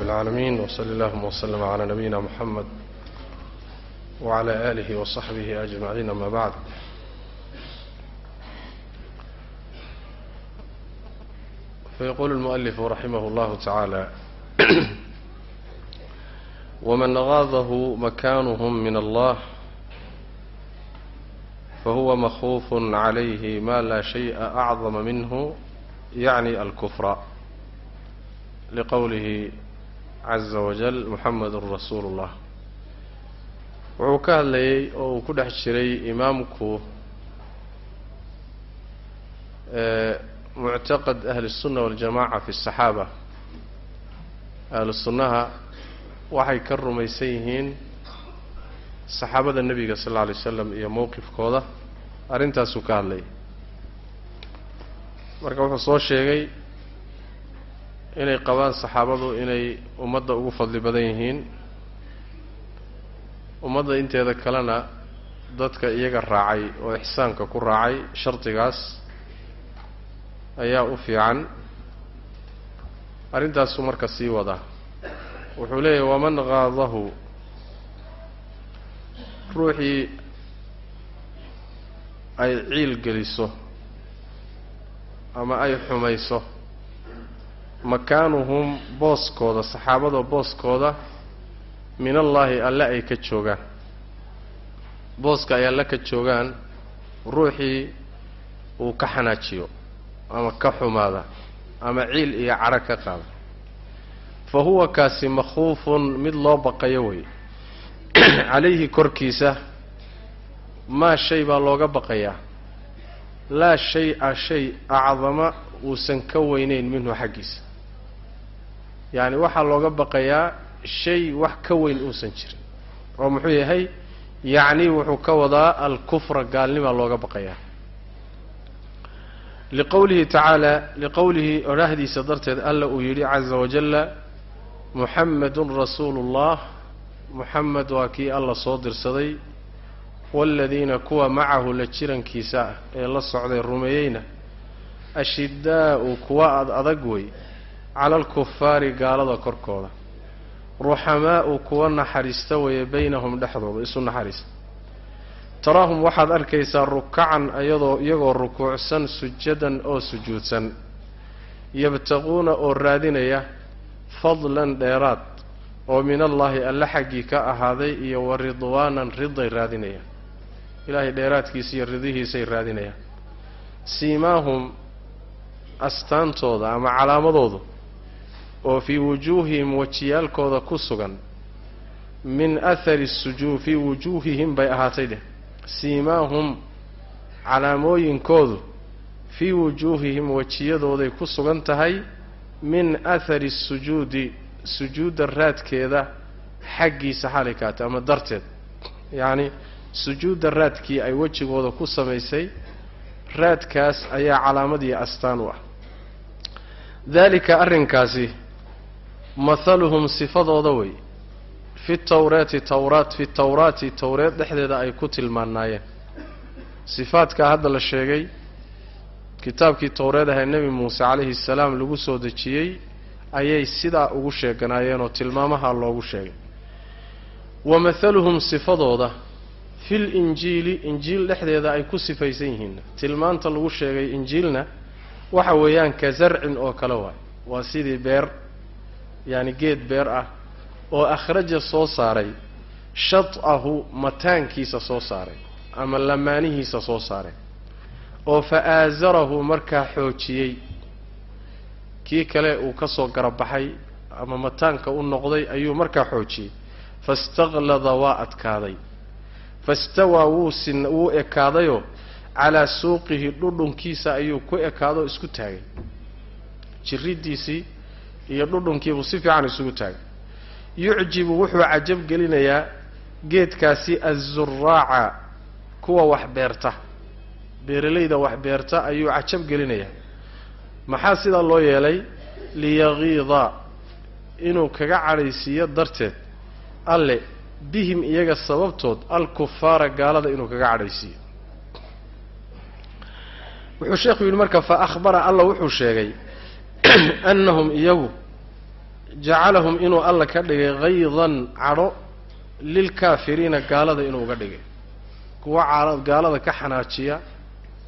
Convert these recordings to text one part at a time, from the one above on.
العالمين وصل اللهم وسلم على نبينا محمد وعلى آله وصحبه أجمعين أما بعد فيقول المؤلف رحمه الله تعالى ومن غاضه مكانهم من الله فهو مخوف عليه ما لا شيء أعظم منه يعني الكفر لقوله caza wajal muxamedun rasuulu ullah wuxuu ka hadlayey oo uu ku dhex jiray imaamku muctaqad ahli الsunna waاljamaca fi الsaxaaba ahlu sunnaha waxay ka rumaysan yihiin saxaabada nebiga sal اlla alay slam iyo mowqifkooda arrintaasuu ka hadlayay marka wuxuu soo sheegay inay qabaan saxaabadu inay ummadda ugu fadli badan yihiin. Ummadda inteeda kalena dadka iyaga raacay oo ixsaanka ku raacay shardigaas ayaa u fiican. Arrintaasuu marka sii wadaa wuxuu leeyahy waman qaadahu ruuxii ay ciil geliso ama ay xumayso makaanuhum booskooda saxaabada booskooda min allaahi alle ay ka joogaan. Booska ay alle ka joogaan ruuxii uu ka xanaajiyo ama ka xumaada ama ciil iyo cadho ka qaada. Fa huwa kaasi makhuufun mid loo baqayo wey calayhi korkiisa maa shay baa looga baqayaa. Laa shay-a shay acdama uusan ka weyneyn minhu xaggiisa yacni waxaa looga baqayaa shay wax ka weyn uusan jirin. Oo muxuu yahay? Yacni wuxuu ka wadaa alkufra gaalnimaa looga baqayaa liqowlihi tacaala liqowlihi odhaahdiisa darteed alla uu yidhi caza wajalla muxamedun rasuulu ullah muxamed waa kii alla soo dirsaday. Waaladiina kuwa macahu la jirankiisa ah ee la socday rumeeyeyna ashidaa'u kuwa ad adag wey cala alkufaari gaalada korkooda ruxamaa'u kuwa naxariista weeye baynahum dhexdooda isu naxariista taraahum waxaad arkaysaa rukacan iyadoo iyagoo rukuucsan sujadan oo sujuudsan yabtaquuna oo raadinaya fadlan dheeraad oo min allaahi alle xaggii ka ahaaday iyo wa ridwaanan riday raadinayaan ilaahay dheeraadkiisa iyo ridihiisay raadinayaan siimaahum astaantooda ama calaamadoodu oo fii wujuuhihim wajiyaalkooda ku sugan min athari sujuu fii wujuuhihim bay ahaatay dheh. Siimaahum calaamooyinkoodu fii wujuuhihim wajiyadooday ku sugan tahay min athari sujuudi sujuudda raadkeeda xaggiisa xalay kaatay ama darteed. Yacni sujuudda raadkii ay wejigooda ku samaysay raadkaas ayaa calaamadiiyo astaan u ah. Daalika arrinkaasi mathaluhum sifadooda wey. Fi tawraati tawraat fi tawraati towreed dhexdeeda ay ku tilmaanaayeen. Sifaadkaa hadda la sheegay kitaabkii towreed ahee nebi muuse calayhi salaam lagu soo dejiyey ayay sidaa ugu sheeganaayeen oo tilmaamaha loogu sheegay. Wa mathaluhum sifadooda fil injiili injiil dhexdeeda ay ku sifaysan yihiin. Tilmaanta lagu sheegay injiilna waxa weeyaan ka zarcin oo kale waay. Waa sidii beer yacani geed beer ah oo akhraja soo saaray shad'ahu mataankiisa soo saaray ama lamaanihiisa soo saaray oo fa aasarahu markaa xoojiyey. Kii kale uu ka soo garabaxay ama mataanka u noqday ayuu markaa xoojiyey. Fastaqlada waa adkaaday. Fastawaa wuu sin wuu ekaadayoo calaa suuqihi dhudhunkiisa ayuu ku ekaadoo isku taagay. Jirriddiisii iyo dhudhunkiibuu si fiican isugu taagay yucjibu wuxuu cajab gelinayaa geedkaasi azuraaca kuwa wax beerta. Beeralayda wax beerta ayuu cajab gelinayaa maxaa sidaa loo yeelay? Liyagiida inuu kaga cadhaysiiyo darteed. Alle bihim iyaga sababtood alkufaara gaalada inuu kaga cadhaysiiyo. Wuxuu sheekhu yidhi marka fa akhbara alla wuxuu sheegay annahum iyagu jacalahum inuu alla ka dhigay haydan cadho lilkaafiriina gaalada inuu uga dhigay. Kuwa gaalada ka xanaajiya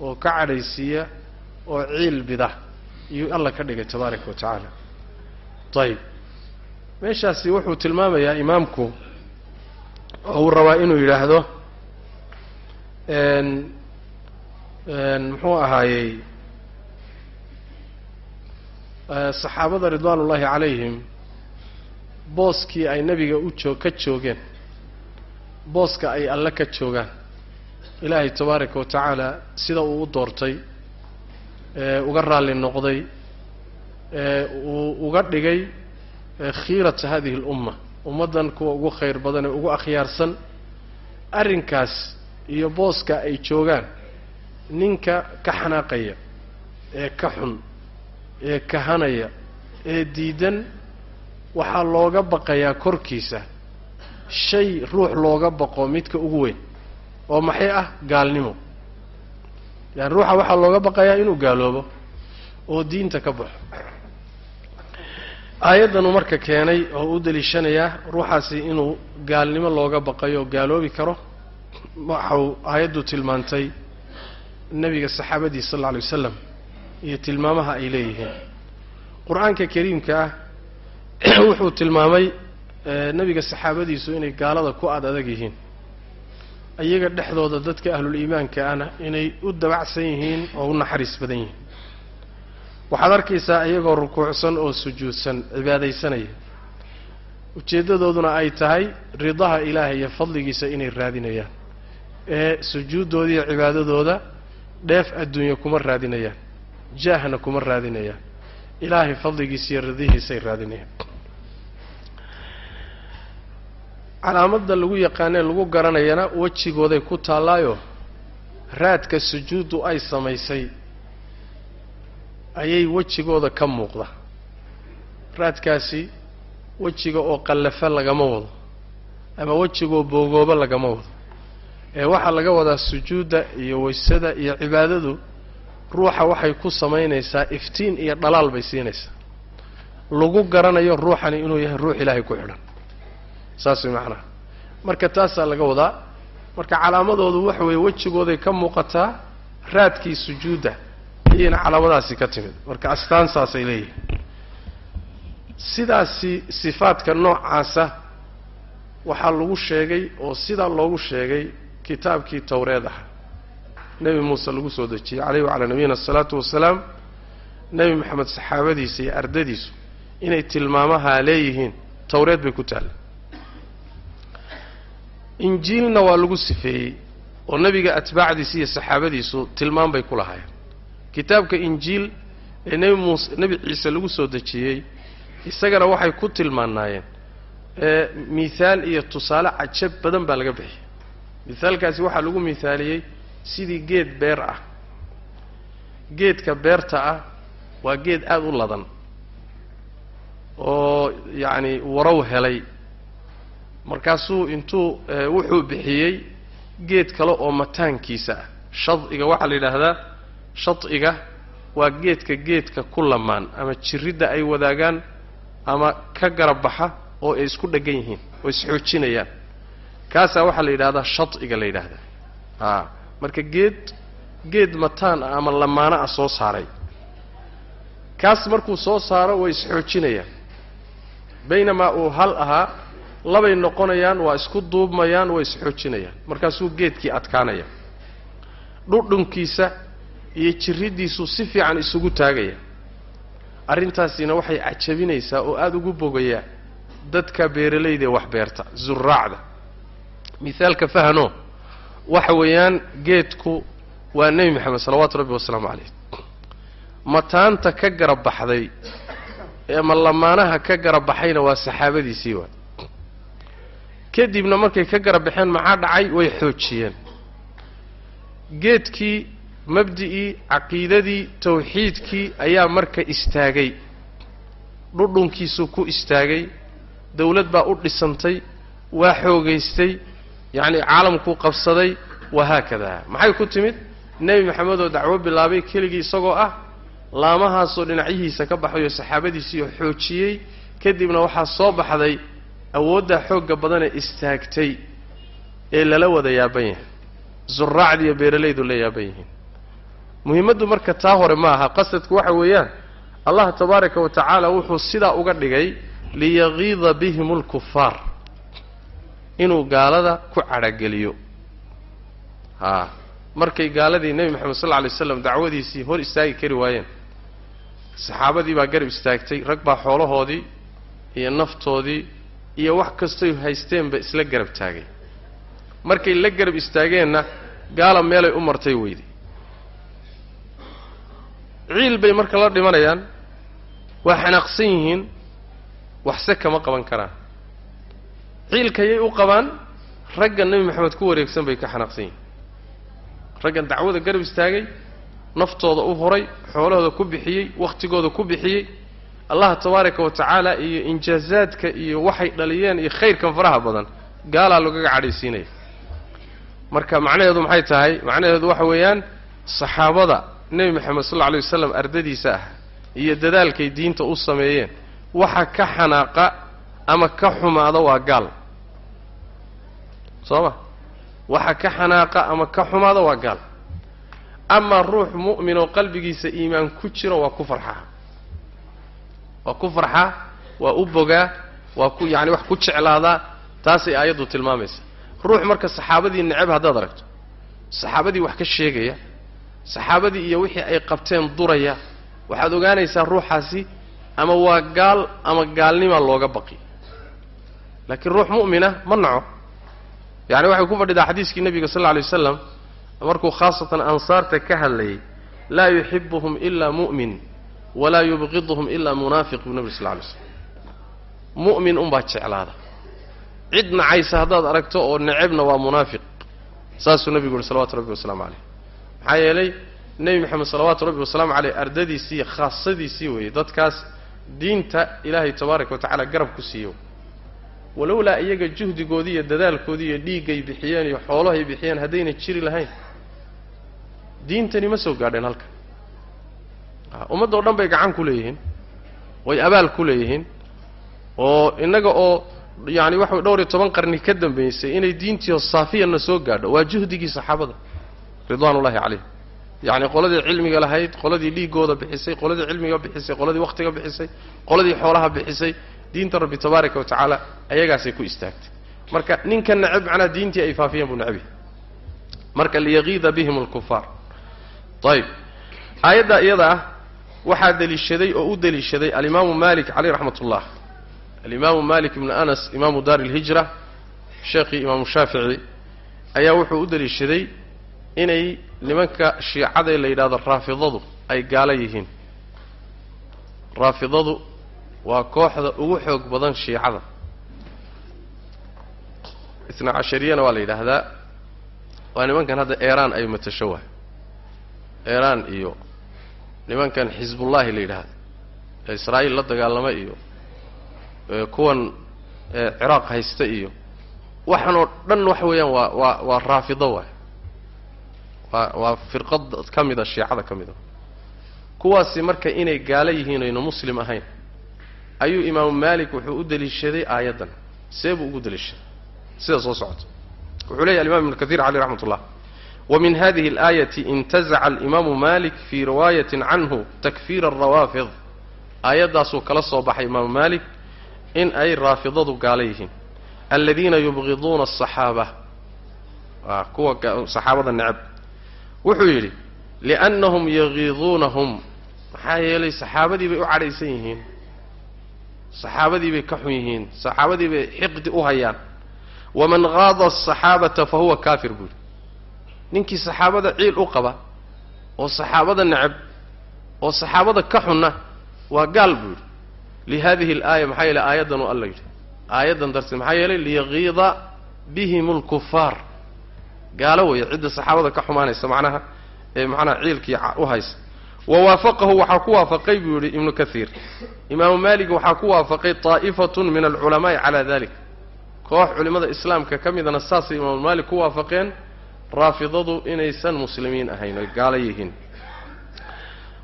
oo ka cadhaysiiya oo ciil bida iyuu alla ka dhigay tabaaraka wa tacaala. Ayib meeshaasi wuxuu tilmaamayaa imaamku oo uu rabaa inuu yidhaahdo muxuu ahaayey saxaabada ridwaan ullaahi calayhim booskii ay nebiga u joo ka joogeen. Booska ay alle ka joogaan. Ilaahay tabaaraka wa tacaala sida uu u doortay ee uga raalli noqday ee uu uga dhigay khiirata hadihi alumma ummaddan kuwa ugu khayr badan ee ugu akhyaarsan. Arrinkaas iyo booska ay joogaan ninka ka xanaaqaya ee ka xun ee kahanaya ee diidan waxaa looga baqayaa korkiisa. Shay ruux looga baqo midka ugu weyn oo maxay ah? Gaalnimo. Yani ruuxa waxaa looga baqayaa inuu gaaloobo oo diinta ka baxo. Aayaddanuu marka keenay oo u daliishanayaa ruuxaasi inuu gaalnimo looga baqayo oo gaaloobi karo waxau aayaddu tilmaantay nebiga saxaabadiisa sal alla alay wasalam iyo tilmaamaha ay leeyihiin. Qur'aanka kariimka ah wuxuu tilmaamay nebiga saxaabadiisu inay gaalada ku ad adag yihiin. Iyaga dhexdooda dadka ahlul iimaanka ahna inay u dabacsan yihiin oo u naxariis badan yihiin. Waxaad arkaysaa iyagoo rukuucsan oo sujuudsan cibaadaysanaya. Ujeeddadooduna ay tahay ridaha ilaahay iyo fadligiisa inay raadinayaan. Ee sujuuddooda iyo cibaadadooda dheef adduunya kuma raadinayaan. Jaahna kuma raadinayaan. Ilaahay fadligiisa iyo ridihiisay raadinayaan calaamadda lagu yaqaanee lagu garanayana wejigooday ku taallaayo raadka sujuuddu ay samaysay ayay wejigooda ka muuqda. Raadkaasi wejiga oo qallafa lagama wado ama wejigoo boogooba lagama wado. Ee waxaa laga wadaa sujuudda iyo waysada iyo cibaadadu ruuxa waxay ku samaynaysaa iftiin iyo dhalaal bay siinaysaa. Lagu garanayo ruuxani inuu yahay ruux ilaahay ku xidhan saas macnaha. Marka taasaa laga wadaa. Marka calaamadoodu waxa weeye wejigooday ka muuqataa raadkii sujuudda ayayna calaamadaasi ka timid. Marka astaan saasay leeyihiin sidaasi sifaadka noocaasa waxaa lagu sheegay oo sidaa loogu sheegay kitaabkii towreed ah nebi muuse lagu soo dejiyey caleyhi wacalaa nabiyina asalaatu wasalaam nebi moxamed saxaabadiisa iyo ardadiisu inay tilmaamahaa leeyihiin. Towreed bay ku taalla injiilna waa lagu sifeeyey oo nebiga atbaacdiisa iyo saxaabadiisu tilmaam bay ku lahaayeen. Kitaabka injiil ee nebi muuse nebi ciise lagu soo dejiyey isagana waxay ku tilmaanaayeen ee mihaal iyo tusaale cajab badan baa laga bixiyay mihaalkaasi waxaa lagu mihaaliyey sidii geed beer ah. Geedka beerta ah waa geed aada u ladan oo yacani warow helay markaasuu intuu wuxuu bixiyey geed kale oo mataankiisa. Ah shad'iga waxaa la yidhaahdaa shad'iga waa geedka geedka ku lamaan ama jiridda ay wadaagaan ama ka garab baxa oo ay isku dheggan yihiin oo isxoojinayaan kaasaa waxaa la yidhahdaa shad'iga la yidhaahdaa. A marka geed geed mataan ah ama lamaano ah soo saaray. Kaas markuu soo saaro way isxoojinayaan baynamaa uu hal ahaa labay noqonayaan waa isku duubmayaan way isxoojinayaan markaasuu geedkii adkaanaya. Dhudhunkiisa iyo jiriddiisu si fiican isugu taagaya. Arrintaasina waxay cajabinaysaa oo aada ugu bogayaa dadka beeralayda ee wax beerta zuraacda mihaalka fahano waxa weeyaan geedku waa nebi moxamed salawaatu rabbi wasalaamu calayh. Mataanta ka garab baxday ama lamaanaha ka garab baxayna waa saxaabadiisii waa kadibna markay ka garab baxeen maxaa dhacay? Way xoojiyeen. Geedkii mabdi'ii caqiidadii tawxiidkii ayaa marka istaagay. Dhudhunkiisuu ku istaagay. Dawlad baa u dhisantay waa xoogaystay yacni caalamkuu qabsaday wahaakada maxay ku timid? Nebi maxamed oo dacwo bilaabay keligii isagoo ah laamahaasoo dhinacyihiisa ka baxayoo saxaabadiisiioo xoojiyey. Kadibna waxaa soo baxday awooddaa xoogga badanee istaagtay ee lala wada yaaban yahay. Zuraacda iyo beeralaydu la yaaban yihiin. Muhimmaddu marka taa hore ma aha. Qasadku waxa weeyaan allah tabaaraka wa tacaala wuxuu sidaa uga dhigay liyagiida bihim alkufaar inuu gaalada ku cadhageliyo haa markay gaaladii nebi moxamed sal lla alay slam dacwadiisii hor istaagi kari waayeen saxaabadii baa garab istaagtay rag baa xoolahoodii iyo naftoodii iyo wax kastoy haysteenba isla garab taagay. Markay la garab istaageenna gaala meelay u martay weyday ciil bay marka la dhimanayaan waa xanaaqsan yihiin waxse kama qaban karaan. Ciilkayay u qabaan ragga nebi maxamed ku wareegsan bay ka xanaaqsan yihiin. Raggan dacwada garab istaagay naftooda u horay xoolahooda ku bixiyey wakhtigooda ku bixiyey allah tabaaraka wa tacaala iyo injaazaadka iyo waxay dhaliyeen iyo khayrkan faraha badan gaalaa lagaga cadhaysiinaya. Marka macnaheedu maxay tahay? Macnaheedu waxa weeyaan saxaabada nebi moxamed sal alla alay wasalam ardadiisa ah iyo dadaalkay diinta u sameeyeen waxa ka xanaaqa ama ka xumaada waa gaal. Soo ma? Waxa ka xanaaqa ama ka xumaada waa gaal. Amaa ruux mu'min oo qalbigiisa iimaan ku jiro waa ku farxaa waa ku farxaa waa u bogaa waa ku yacani wax ku jeclaadaa taasay aayaddu tilmaamaysa. Ruux marka saxaabadii necab haddaad aragto saxaabadii wax ka sheegaya saxaabadii iyo wixii ay qabteen duraya waxaad ogaanaysaa ruuxaasi ama waa gaal ama gaalnimaa looga baqi. Laakiin ruux mu'mina ma naco. Yacni waxay ku fadhidaa xadiiskii nebiga sal alla alay wasalam markuu khaasatan ansaarta ka hadlayay laa yuxibuhum ilaa mu'min walaa yubqiduhum ilaa munaafiq buu nebi sal alay slam mu'min unbaa jeclaada. Cid nacaysa haddaad aragto oo necebna waa munaafiq saasuu nebigu yuhi salawatu rabbi wasalaamu caleyh maxaa yeelay nebi moxamed salawaatu rabbi wasalaamu caleyh ardadiisii khaasadiisii weeyey dadkaas diinta ilaahay tabaaraka wa tacaala garab ku siiyo. Walowlaa iyaga juhdigoodii iyo dadaalkoodii iyo dhiiggay bixiyeen iyo xoolahay bixiyeen haddayna jiri lahayn diintani ma soo gaadheen halkan ummadda o dhan bay gacan ku leeyihiin. Way abaal ku leeyihiin. Oo innaga oo yacani waxa dhowr iyo toban qarni ka dambaysay inay diintiio saafiyanna soo gaadho waa juhdigii saxaabada ridwaan ullahi calayhim yacni qoladii cilmiga lahayd qoladii dhiiggooda bixisay qoladii cilmiga bixisay qoladii wakhtiga bixisay qoladii xoolaha bixisay diinta rabbi tabaaraka wa tacaala ayagaasay ku istaagtay. Marka ninka necab macnaha diintii ay faafiyeen buu necab yahay. Marka liyagiida bihim alkufaar ayib aayadda iyada ah waxaa deliishaday oo u deliishaday alimaamu malik caleyh raxmat ullah alimaamu malik ibnu anas imaamu daari ilhijra sheekhii imaamu shaafici ayaa wuxuu u deliishaday inay nimanka shiicada la yidhahdo raafidadu ay gaalo yihiin. Raafidadu waa kooxda ugu xoog badan shiicada. Isna cashariyana waa la yidhaahdaa. Waa nimankan hadda eeraan ay matasho waay eeraan iyo nimankan xisbullaahi la yidhaahdo ee israa'iil la dagaalama iyo kuwan ciraaq haysta iyo waxaan oo dhan waxa weeyaan waa waa waa raafido waay. Waa waa firqad ka mida shiicada ka mida kuwaasi marka inay gaalo yihiin ayna muslim ahayn ayuu imaamu maalik wuxuu u deliishaday aayaddan. See buu ugu deliishaday. Sida soo socota. Wuxuu leeyahy alimam ibnu kahiir caleyh raxmat ullah ومن هذه الآية انتزع الإمام مالك في رواية عنه تكفير الروافض آياداسو كلا صوبح إمام مالك إن أي رافضة قاليهم الذين يبغضون الصحابة آه كوا صحابة النعب وحيري لأنهم يغيظونهم حيالي صحابة دي بيقوا عليسيهين صحابة دي بيكحويهين صحابة دي بيحقد أهيان ومن غاض الصحابة فهو كافر بول ninkii saxaabada ciil u qaba oo saxaabada necab oo saxaabada ka xunna waa gaal buu yidhi. Lihadihi alaaya maxaa yeeley aayaddan uu alla yidhi. Aayaddan darteed maxaa yeelay liyagiida bihim alkufaar gaalo weeye cidda saxaabada ka xumaanaysa macnaha ee macnaha ciilkii u haysa. Wa waafaqahu waxaa ku waafaqay buu yidhi ibnu kathiir imaamu maalik waxaa ku waafaqay طaa'ifatun min alculamaai calaa dalik koox culimmada islaamka ka midana saasay imaamu maalik ku waafaqeen raafidadu inaysan muslimiin ahayn oy gaalo yihiin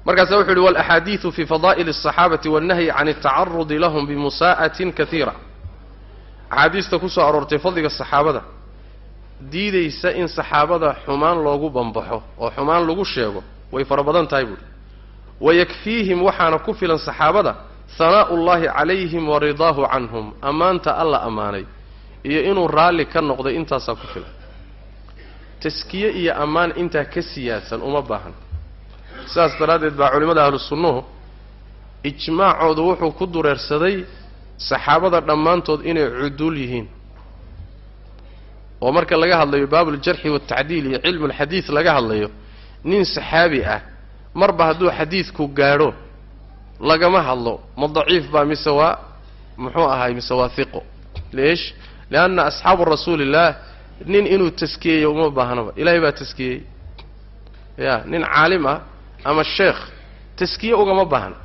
markaasa wuxu uhi walaxaadiidu fi fadaa'ili الصaxaabati wاnnahyi can الtacarudi lahum bimusaa'atin kaiira axaadiista ku soo aroortay fadliga saxaabada diidaysa in saxaabada xumaan loogu bambaxo oo xumaan lagu sheego way fara badan tahay buuhi wayakfiihim waxaana ku filan saxaabada hanaa'u ullahi calayhim wa ridaahu canhum ammaanta alla ammaanay iyo inuu raalli ka noqday intaasaa ku filan taskiye iyo ammaan intaa ka siyaadsan uma baahan. Sidaas daraaddeed baa culimmada ahlu sunnuhu ijmaacoodu wuxuu ku dureersaday saxaabada dhammaantood inay cuduul yihiin. Oo marka laga hadlayo baabuljarxi waaltacdiil iyo cilmulxadiid laga hadlayo nin saxaabi ah marba hadduu xadiidku gaadho lagama hadlo ma daciif baa mise waa muxuu ahay mise waa hiqo leesh lianna asxaabu rasuulillaah nin inuu taskiyeeyo uma baahnaba ilaahay baa taskiyey. Ya nin caalim ah ama sheekh taskiye ugama baahna.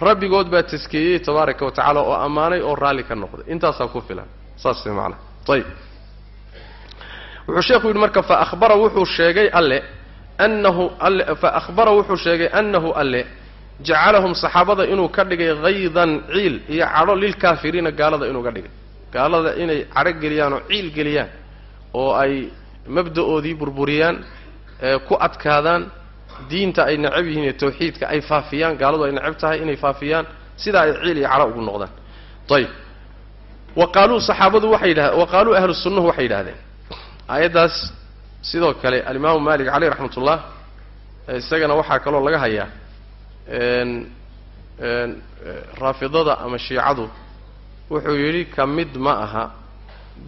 Rabbigood baa taskiyeyey tabaaraka wa tacaala oo ammaanay oo raalli ka noqday. Intaasaa ku filan. Saas way macanaha ayib wuxuu sheekhu yidhi marka fa ahbara wuxuu sheegay alle annahu alle fa akhbara wuxuu sheegay annahu alle jacalahum saxaabada inuu ka dhigay haydan ciil iyo cadho lilkaafiriina gaalada inuu ka dhigay. Gaalada inay cadho geliyaan oo ciil geliyaan oo ay mabda'oodii burburiyaan ee ku adkaadaan diinta ay necab yihiin iyo tawxiidka ay faafiyaan gaaladu ay necab tahay inay faafiyaan sidaa ay ciil iyo cadho ugu noqdaan. Ayib wa qaaluu saxaabadu waxay yidhah wa qaaluu ahlu sunnuhu waxay yidhahdeen aayaddaas sidoo kale alimaamu maalik caleyh raxmat ullah isagana waxaa kaloo laga hayaa raafidada ama shiicadu wuxuu yidhi ka mid ma aha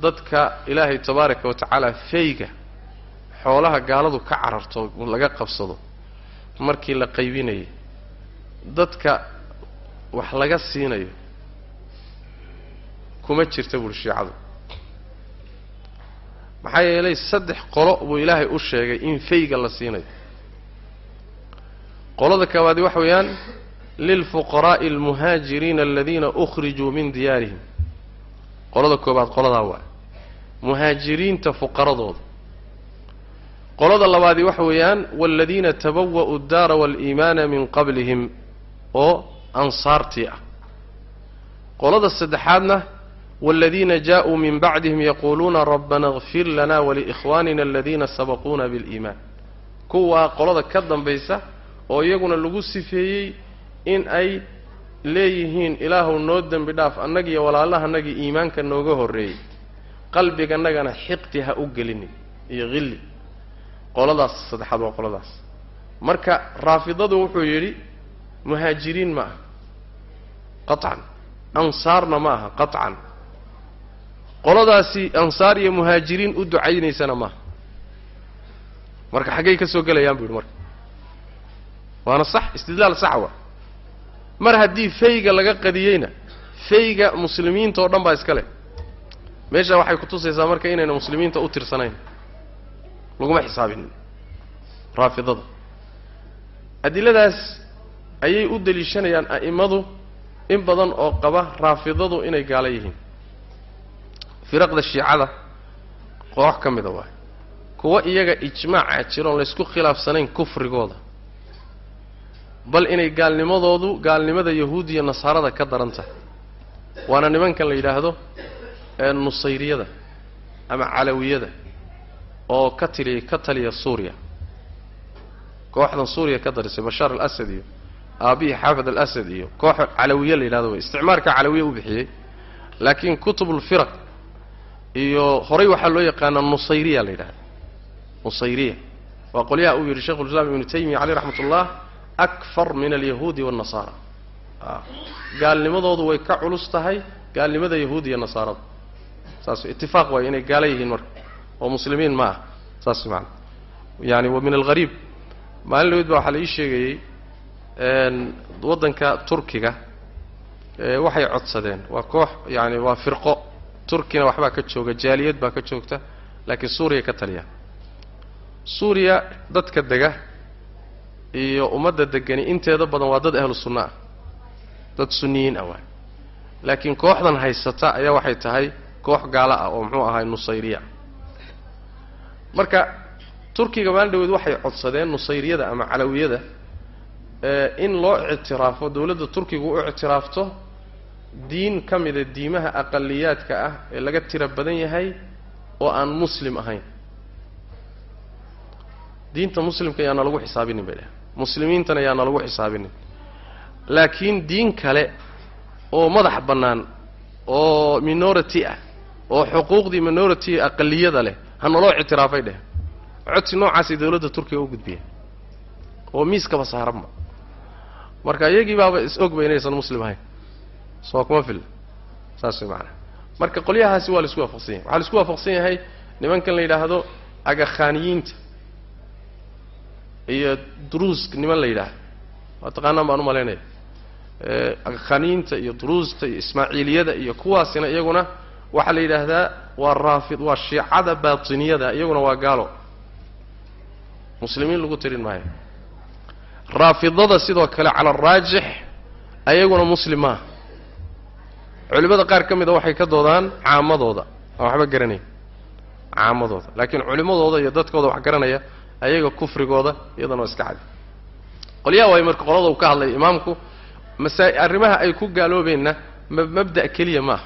dadka ilaahay tabaaraka wa tacaala fayga xoolaha gaaladu ka cararto laga qabsado markii la qaybinayay dadka wax laga siinayo kuma jirta buuri shiicadu. Maxaa yeelay saddex qolo buu ilaahay u sheegay in fayga la siinayo. Qolada koowaadi waxa weeyaan lilfuqaraa'i almuhaajiriina aladiina ukhrijuu min diyaarihim qolada koobaad qoladaa waa muhaajiriinta fuqaradooda. Qolada labaadi waxa weeyaan waaladiina tabawa'u addaara waaliimaana min qablihim oo ansaartii ah. Qolada saddexaadna waaladiina jaa-uu min bacdihim yaquuluuna rabbana اkfir lana waliikhwaanina aladiina sabaquuna biاliimaan kuwaa qolada ka dambaysa oo iyaguna lagu sifeeyey in ay leeyihiin ilaahuw noo dembi dhaaf annagiiyo walaalahanagii iimaanka nooga horreeyey. Qalbiganagana xiqdi ha u gelinin iyo hilli qoladaas saddexaad waa qoladaas. Marka raafidadu wuxuu yidhi muhaajiriin ma aha. Qaطcan ansaarna ma aha qaطcan qoladaasi ansaar iyo muhaajiriin u ducaynaysana maaha marka xaggay ka soo gelayaan bu yidhi marka. Waana sax istidlaal saxa waa mar haddii fayga laga qadiyeyna fayga muslimiinta oo dhan baa iska leh. Meesha waxay kutusaysaa marka inayna muslimiinta u tirsanayn. Laguma xisaabinin raafidada. Adiladaas ayay u deliishanayaan a'immadu in badan oo qaba raafidadu inay gaalo yihiin. Firaqda shiicada koox ka mida waay kuwa iyaga ijmaaca jiroon laysku khilaafsanayn kufrigooda bal inay gaalnimadoodu gaalnimada yahuudiya nasaarada ka daran tahay waana nimankan la yidhaahdo nusayriyada ama calawiyada oo ka tiliya ka taliya suuriya. Kooxdan suuriya ka darisay bashaar al asad iyo aabihii xaafid al asad iyo koox calawiye la yidhahdo way isticmaarka calawiye u bixiyey laakiin kutubulfiraq iyo horay waxaa loo yaqaanaa nusayriya la yidhahda nusayriya. Waa qolyaha uu yidhi sheikhulislaam ibnu taymiya caleyh raxmat ullah akfar min alyahuudi waannasaara gaalnimadoodu way ka culus tahay gaalnimada yahuud iyo nasaarada saas itifaaq waayo inay gaalo yihiin marka. Oo muslimiin ma ah saas maana yani wa min alghariib. Maalin dhaweyd baa waxaa la ii sheegayey waddanka turkiga waxay codsadeen. Waa koox yani waa firqo. Turkina waxbaa ka jooga jaaliyad baa ka joogta laakiin suuriya ka taliya. Suuriya dadka dega iyo ummadda degani inteeda badan waa dad ahlu sunna ah dad sunniyiin ah waay. Laakiin kooxdan haysata ayaa waxay tahay koox gaalo ah oo muxuu ahay nusayriya. Marka turkiga maalin dhaweed waxay codsadeen nusayriyada ama calawiyada in loo ictiraafo dawladda turkigu u ictiraafto diin ka mida diimaha aqaliyaadka ah ee laga tiro badan yahay oo aan muslim ahayn. Diinta muslimka yaana lagu xisaabinin bay dheh muslimiintana yaana lagu xisaabinin laakiin diin kale oo madax bannaan oo minority ah oo xuquuqdii minority aqaliyada leh ha naloo ictiraafay dheh. Codsi noocaasay dawladda turkiga u gudbiyeen. Oo miiskaba saaranba marka iyagii baaba is ogba inaysan muslim ahayn. Soo kuma filla saas way macanaa marka qolyahaasi waa la isku waafaqsan yahay. Waxaa la isku waafaqsan yahay nimankan la yidhaahdo agakhaaniyiinta iyo druusk niman la yidhaahdo waa taqaanaan baan u malaynaya agakhaaniyiinta iyo druusta iyo ismaaciiliyada iyo kuwaasina iyaguna waxaa la yidhaahdaa waa raafid waa shiicada baatiniyada iyaguna waa gaalo. Muslimiin lagu tirin maayo. Raafidada sidoo kale cala araajix ayaguna muslim maaha culimmada qaar ka mida waxay ka doodaan caamadooda. Aan waxba garanayn. Caamadooda. Laakiin culimmadooda iyo dadkooda wax garanaya ayaga kufrigooda iyadana waa iska cadi qolyaha waay marka qolada uu ka hadlay imaamku masaa arrimaha ay ku gaaloobeenna ma mabda' keliya maaha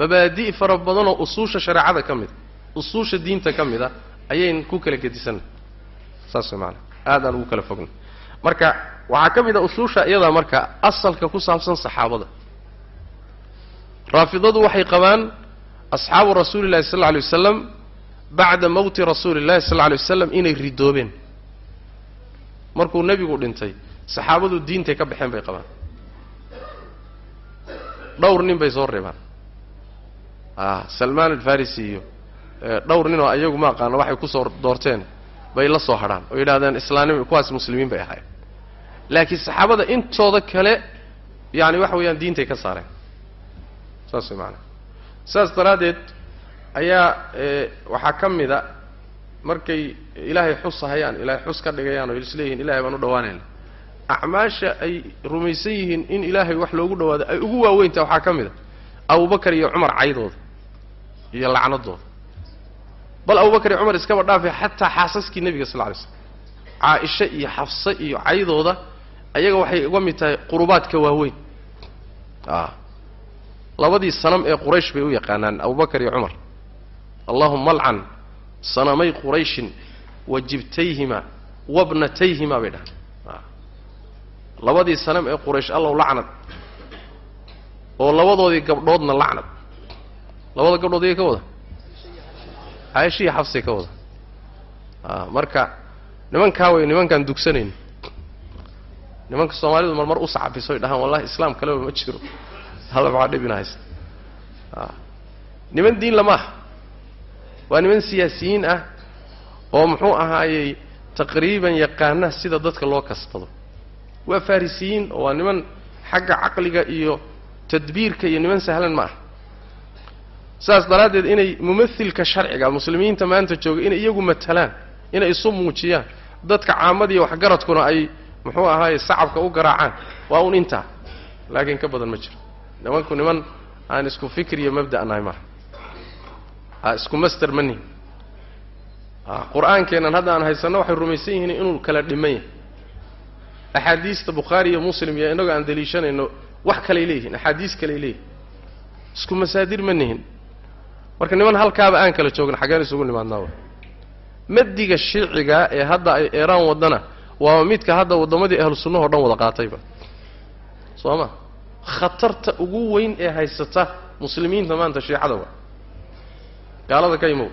mabaadi' fara badanoo usuusha shareecada ka mida usuusha diinta ka mid a ayayn ku kala gedisanna saas way maanaa aad aan ugu kala fogna. Marka waxaa ka mid a usuusha iyadaa marka asalka ku saabsan saxaabada. Raafidadu waxay qabaan asxaabu rasuuli llahi sal lla alay wasalam bacda mowti rasuuli llahi sal lla alay wasalam inay ridoobeen. Markuu nebigu dhintay saxaabadu diintay ka baxeen bay qabaan. Dhowr nin bay soo reebaan. Ah salmaan alfarisi iyo dhowr nin oo ayagu ma aqaano waxay ku soo doorteen bay la soo hadhaan oo yidhahdeen islaanima kuwaas muslimiin bay ahaayeen. Laakiin saxaabada intooda kale yaani waxa weeyaan diintay ka saareen. Saas way maanaa saas daraaddeed ayaa waxaa ka mida markay ilaahay xusahayaan ilaahay xus ka dhigayaan oo isleeyihiin ilahay baan u dhawaanayna acmaasha ay rumaysan yihiin in ilaahay wax loogu dhawaado ay ugu waaweyntaha waxaa ka mid a abubakar iyo cumar caydooda iyo lacnadooda. Bal abubakar iyo cumar iskaba dhaafay xataa xaasaskii nebiga sal lla lay slam caaisha iyo xafse iyo caydooda ayaga waxay uga mid tahay qurubaadka waaweyn. A labadii sanam ee quraysh bay u yaqaanaan abubakar iyo cumar allahuma alcan sanamay qurayshin wa jibtayhima wabnatayhima bay dhahaan labadii sanam ee quraysh allow lacnad. Oo labadoodii gabdhoodna lacnad. Labada gabdhood iyay ka wada? Caaisha iyo xafsay ka wada. A marka nimankaa way nimankaan dugsanayn. Nimanka soomaalidu marmar u sacabisoy dhahaan wallahi islaam kaleba ma jiro. Hada maxaa dhibina haysta? A niman diin lama aha waa niman siyaasiyiin ah oo muxuu ahaayey taqriiban yaqaana sida dadka loo kasbado waa farisiyiin oo waa niman xagga caqliga iyo tadbiirka iyo niman sahlan ma aha saas daraaddeed inay mumathilka sharciga muslimiinta maanta jooga inay iyagu matalaan inay isu muujiyaan dadka caamadiiyo waxgaradkuna ay muxuu ahaaye sacabka u garaacaan waa un intaa. Laakiin ka badan ma jiro. Nimanku niman aan isku fikr iyo mabda' nahay maaha a isku master mani a qur'aankeennan hadda aan haysanno waxay rumaysan yihiin inuu kala dhiman yahay axaadiista bukhaari iyo muslim iyo innagoo aan daliishanayno wax kalay leeyihiin axaadiis kalay leeyihiin isku masaadir ma nihin. Marka niman halkaaba aan kala joogin xaggeen isugu nimaadnaa madiga shiiciga ee hadda ay eeraan waddana waa midka hadda waddamadii ahlu sunnahao dhan wada qaatayba. Soo ma? Khatarta ugu weyn ee haysata muslimiinta maanta shiicada waa gaalada ka imow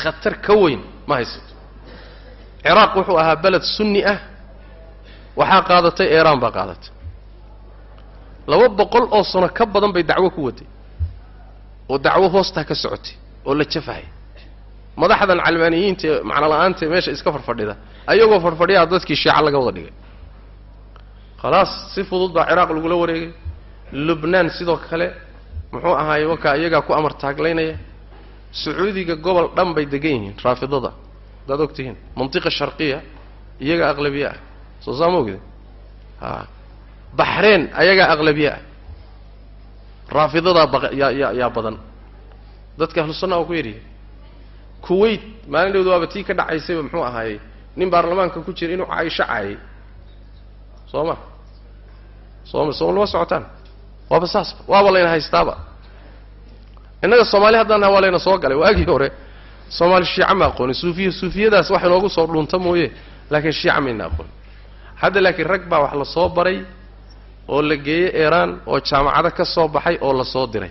khatar ka weyn ma haysato ciraaq wuxuu ahaa beled sunni ah. Waxaa qaadatay eeraan baa qaadatay. Laba boqol oo sano ka badan bay dacwo ku waday oo dacwo hoostaa ka socotay oo la jafahaya madaxdan calmaaniyiinta ee macnola'aanta ee meesha iska farfadhida. Ayagoo farfadhiyaa dadkii shiica laga wada dhigay. Khalaas si fudud baa ciraaq lagula wareegay. Lubnaan sidoo kale muxuu ahaaye wakaa iyagaa ku amar taaglaynaya sacuudiga gobol dhan bay degan yihiin raafidada haddaad og tihiin mantiqa sharqiya iyagaa aqlabiye ah soo saa ma ogde a baxreen ayagaa aqlabiye ah raafidadaa yaa badan dadka ahlu sunna waa ku yaryahay kuwait maalin dhowda waaba tii ka dhacaysayba muxuu ahaayey nin baarlamaanka ku jira inuu caaisho caayay soo ma sooma sooma lama socotaan waaba saasba waaba layna haystaaba innaga soomaali haddaan naha waa layna soo galay waagii hore. Soomaali shiica ma aqoonin suufiya suufiyadaas wax inoogu soo dhunta mooye laakiin shiica mayna aqoonin hadda laakiin rag baa wax la soo baray oo la geeyey eeraan oo jaamacado ka soo baxay oo la soo diray.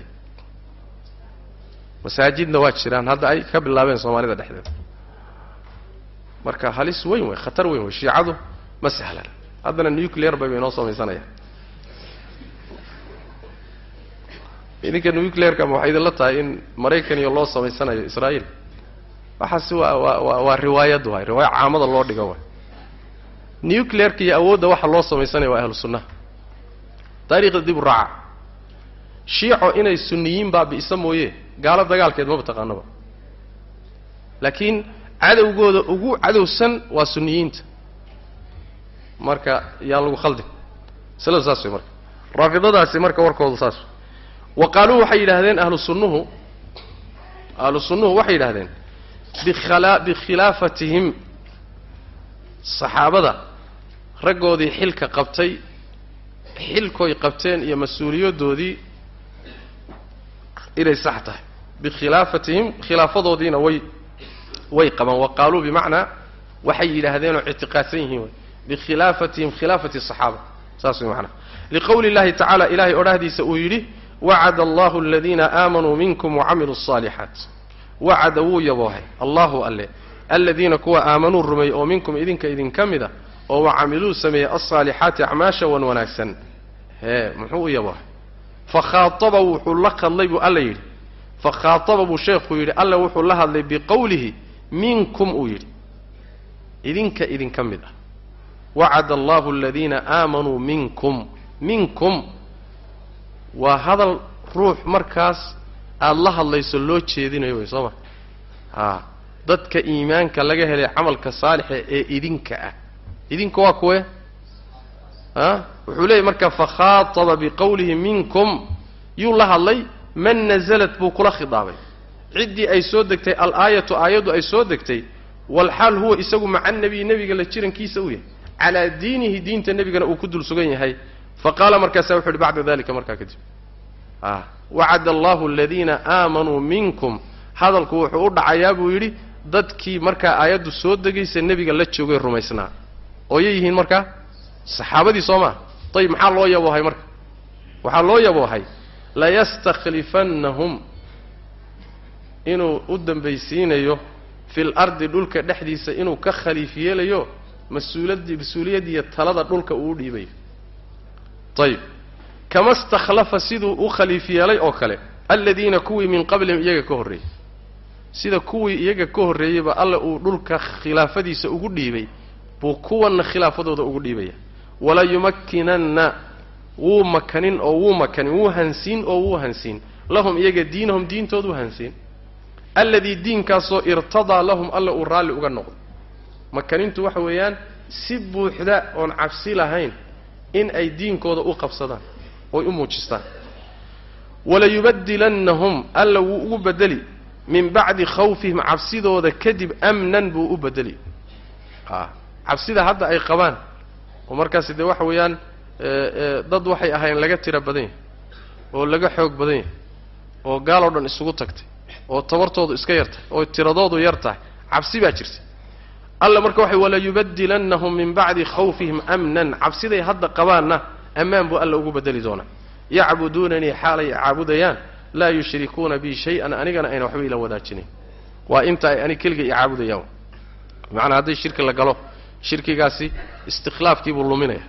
Masaajidna waa jiraan. Hadda ay ka bilaabeen soomaalida dhexdeeda. Marka halis weyn wey khatar weyn wey shiicadu ma sahlan. Haddana nuclear bay bay inoo samaysanayaan idinka nuclearka waxay idinla tahay in maraykan iyo loo samaysanayo israa'iil. Waxaasi waa waa waa waa riwaayad waay riwaaya caamada loo dhigo waay. Nuclearka iyo awoodda waxa loo samaysanaya waa ahlu sunnaha taariikhda dib u raaca. Shiico inay sunniyiin baabi'isa mooye gaalo dagaalkeed maba taqaanaba laakiin cadowgooda ugu cadowsan waa sunniyiinta. Marka yaa lagu khaldin masaladu saas wey marka. Raafidadaasi marka warkoodu saas wa qaaluu waxay yidhaahdeen ahlu sunnuhu. Ahlu sunnuhu waxay yidhahdeen bikhala bikhilaafatihim saxaabada raggoodii xilka qabtay xilkoy qabteen iyo mas'uuliyaddoodii inay sax tahay. Bikhilaafatihim khilaafadoodiina way way qabaan. Wa qaaluu bimacnaa waxay yidhaahdeenoo ictiqaadsan yihiin way. Bikhilaafatihim khilaafati asaxaaba saas way macnaa. Liqowli llahi tacaala ilahay odhahdiisa uu yidhi wacada allahu aladiina aamanuu minkum wacamiluu asaalixaat wacada wuu yaboohay allahu alle aladiina kuwa aamanuu rumay oo minkum idinka idinka mida oo wacamiluu sameeyey alsaalixaati acmaasha wan wanaagsan hee muxuu u yaboohay fakhaataba wuxuu la hadlay buu alla yidhi fakhaataba buu sheekhu yidhi alle wuxuu la hadlay biqowlihi minkum uu yidhi idinka idinka mid ah wacada allahu aladiina aamanuu minkum minkum waa hadal ruux markaas aada la hadlayso loo jeedinayo wey soo ma haa dadka iimaanka laga helay camalka saalixa ee idinka ah. Idinka waa kuwe? A wuxuu leeyahy marka fakhaataba biqowlihi minkum. Yuu la hadlay man nazalat buu kula khidaabay. Ciddii ay soo degtay al-aayatu aayaddu ay soo degtay walxaal huwa isagu maca nebiyi nebiga la jirankiisa u yahay. Calaa diinihi diinta nebigana uu ku dul sugan yahay faqaala markaasaa wuxu uhi bacda dalika markaa kadib a wacada allahu aladiina aamanuu minkum hadalku wuxuu u dhacayaa buu yidhi dadkii markaa aayaddu soo degaysa nebiga la joogay rumaysnaa ooyay yihiin markaa saxaabadii soo maa ayib maxaa loo yaboohay marka waxaa loo yaboohay layastakhlifannahum inuu u dambaysiinayo fil ardi dhulka dhexdiisa inuu ka khaliif yeelayo mas'uuladi mas'uuliyaddiiyo talada dhulka uu u dhiibayo ayib kama stakhlafa siduu u khaliif yeelay oo kale aladiina kuwii min qablihim iyaga ka horreeyey. Sida kuwii iyaga ka horreeyeyba alle uu dhulka khilaafadiisa ugu dhiibay buu kuwanna khilaafadooda ugu dhiibaya wala yumakkinanna wuu makanin oo wuu makanin wuu hansiin oo wuu hansiin. Lahum iyaga diinahum diintoodu hansiin. Alladii diinkaasoo irtadaa lahum alla uu raalli uga noqdo makanintu waxa weeyaan si buuxda oon cabsi lahayn in ay diinkooda u qabsadaan oy u muujistaan. Walayubadilannahum alla wuu ugu bedeli. Min bacdi khawfihim cabsidooda kadib amnan buu u bedeli. Cabsida hadda ay qabaan oo markaasi dee waxa weeyaan dad waxay ahayn laga tira badan yahay oo laga xoog badan yahay oo gaal oo dhan isugu tagtay oo tabartoodu iska yar tahay oo tiradoodu yar tahay cabsi baa jirta alla marka waxay walayubadilannahum min bacdi khawfihim amnan. Cabsiday hadda qabaanna ammaan buu alla ugu bedeli doonaa. Yacbuduunanii xaalay caabudayaan laa yushrikuuna bi shay-an anigana ayna waxba ila wadaajinayn waa inta ay anig keliga i caabudayaan. Bimacnaa hadday shirki la galo shirkigaasi istikhlaafkiibuu luminaya.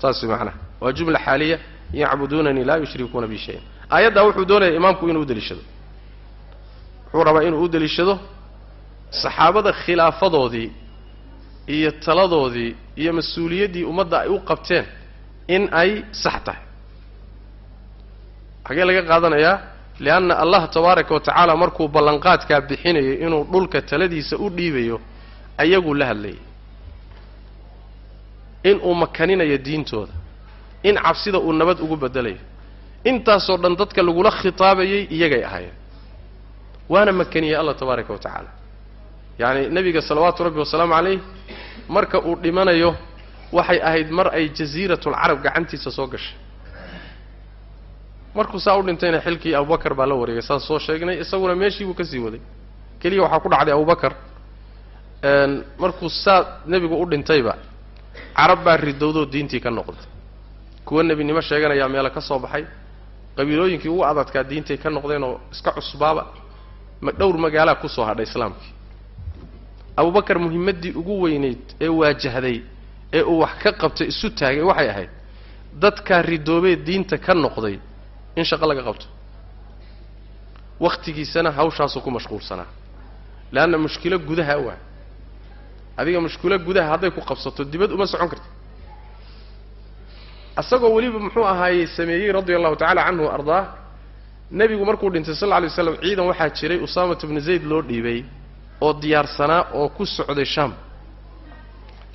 Saas macnaha waa jumla xaaliya yacbuduunanii laa yushrikuuna bi shayan. Aayaddaa wuxuu doonaya imaamku inuu u deliishado wuxuu rabaa inuu u deliishado saxaabada khilaafadoodii iyo taladoodii iyo mas'uuliyaddii ummadda ay u qabteen in ay sax tahay. Xagee laga qaadanayaa lianna allah tabaaraka wa tacaala markuu ballanqaadkaa bixinayay inuu dhulka taladiisa u dhiibayo ayaguu la hadlayay. Inuu makaninayo diintooda. In cabsida uu nabad ugu bedelayo. Intaasoo dhan dadka lagula khitaabayay iyagay ahaayeen. Waana makaniyey allah tabaaraka wa tacaala yacni nebiga salawaatu rabbi wasalaamu calayh marka uu dhimanayo waxay ahayd mar ay jasiiratulcarab gacantiisa soo gashay. Markuu saa u dhintayna xilkii abubakar baa la wareegay saan soo sheegnay isaguna meeshii buu ka sii waday. Keliya waxaa ku dhacday abubakar markuu saa nebigu u dhintayba carab baa ridowdoo diintii ka noqday kuwa nebinimo sheeganayaa meelo ka soo baxay qabiilooyinkii ugu adadkaa diintay ka noqdeen oo iska cusbaaba dhowr magaalaa ku soo hadhay islaamkii abubakar muhimmaddii ugu weynayd ee waajahday ee uu wax ka qabtay isu taagay waxay ahayd dadkaa ridoobee diinta ka noqday in shaqo laga qabto. Wakhtigiisana hawshaasuu ku mashquulsanaa. Leanna mushkilo gudaha waa adiga mushkilo gudaha hadday ku qabsato dibad uma socon karti isagoo weliba muxuu ahaayey sameeyey radia allahu tacala canhu ardaa nebigu markuu dhintay sal lla alay slam ciidan waxaa jiray usaamata bnu zayd loo dhiibay oo diyaarsanaa oo ku socday shaam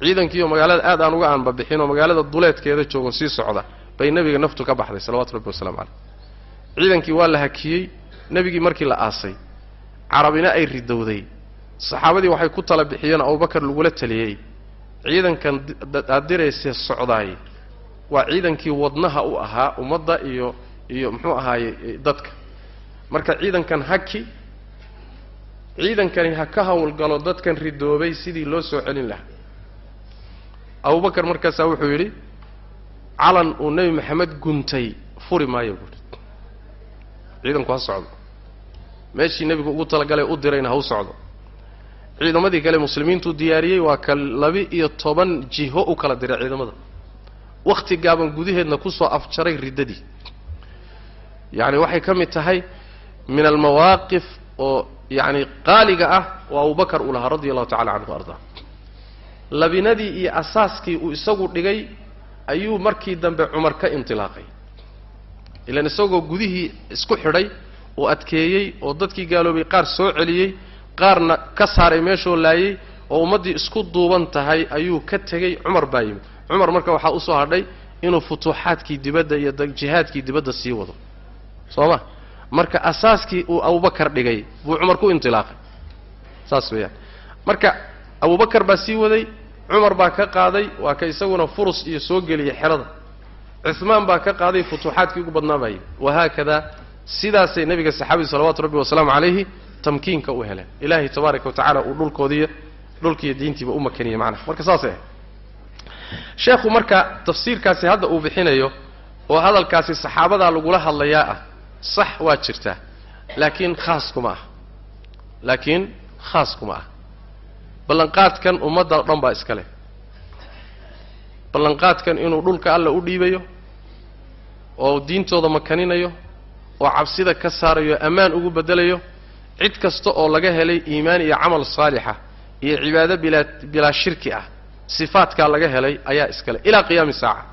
ciidankiioo magaalada aad aan uga aanbabixin oo magaalada duleedkeeda joogo sii socda bay nebiga naftu ka baxday salawatu rabbi wasalamu caleyh ciidankii waa la hakiyey nebigii markii la aasay carabina ay ridowday. Saxaabadii waxay ku tala bixiyeen abubakar lagula taliyey. Ciidankan aad diraysee socdaay waa ciidankii wadnaha u ahaa ummadda iyo iyo muxuu ahaaye dadka. Marka ciidankan haki ciidankani ha ka howlgalo dadkan ridoobay sidii loo soo celin lahaa. Abubakar markaasaa wuxuu yidhi calan uu nebi maxamed guntay furi maayo buuhi ciidanku ha socdo. Meeshii nebigu ugu talagalay u dirayna ha u socdo. Ciidamadii kale muslimiintuu diyaariyey waa ka laba-iyo toban jiho u kala diray ciidamada. Wakhti gaaban gudaheedna ku soo afjaray riddadii. Yacni waxay ka mid tahay min almawaaqif oo yacni qaaliga ah oo abubakar uu lahaa radia allahu tacala canhu ardaa labinadii iyo asaaskii uu isagu dhigay ayuu markii dambe cumar ka intilaaqay. Ilaan isagoo gudihii isku xidhay oo adkeeyey oo dadkii gaaloobay qaar soo celiyey qaarna ka saaray meeshoo laayey oo ummaddii isku duuban tahay ayuu ka tegey cumar baa yimid. Cumar marka waxaa u soo hadhay inuu futuuxaadkii dibadda iyo jihaadkii dibadda sii wado. Soo ma marka asaaskii uu abubakar dhigay buu cumar ku intilaaqay. Saas weeyaan. Marka abubakar baa sii waday cumar baa ka qaaday waa ka isaguna furus iyo soo geliyay xerada. Cuhmaan baa ka qaaday futuuxaadkii ugu badnaa baayay wahaakadaa sidaasay nebiga saxaabadi salawatu rabbi wasalaamu calayhi tamkiinka u heleen. Ilaahay tabaaraka wa tacala uu dhulkoodiiyo dhulkiiyo diintiiba u makaniyey macnaha. Marka saasay ahay sheekhu marka tafsiirkaasi hadda uu bixinayo oo hadalkaasi saxaabadaa lagula hadlayaa ah sax waa jirtaa laakiin khaas kuma ah. Laakiin khaas kuma ah. Ballanqaadkan ummadda o dhan baa iska leh. Ballanqaadkan inuu dhulka alla u dhiibayo oo diintooda makaninayo oo cabsida ka saarayo ammaan ugu beddelayo cid kasta oo laga helay iimaan iyo camal saalixa iyo cibaado bilaa bilaa shirki ah sifaadkaa laga helay ayaa iska leh. Ilaa qiyaami saaca.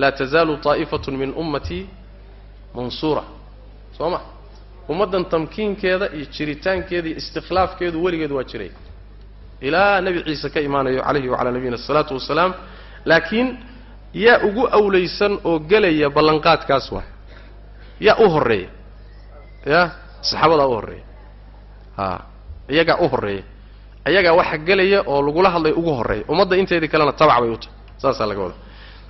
Laa tazaalu taa'ifatun min ummatii mansuura soo ma ummaddan tamkiinkeeda iyo jiritaankeeda iyo istikhlaafkeedu weligeed waa jiray. Ilaa nebi ciise ka imaanayo calayhi wacalaa nabiyina asalaatu wasalaam laakiin yaa ugu awlaysan oo gelaya ballanqaadkaas waay yaa u horreeya. Ya saxaabadaa u horreeya. A iyagaa u horreeya. Ayagaa waxa gelaya oo lagula hadlay ugu horreeya. Ummadda inteedii kalena tabac bay u tahay. Saasaa laga wada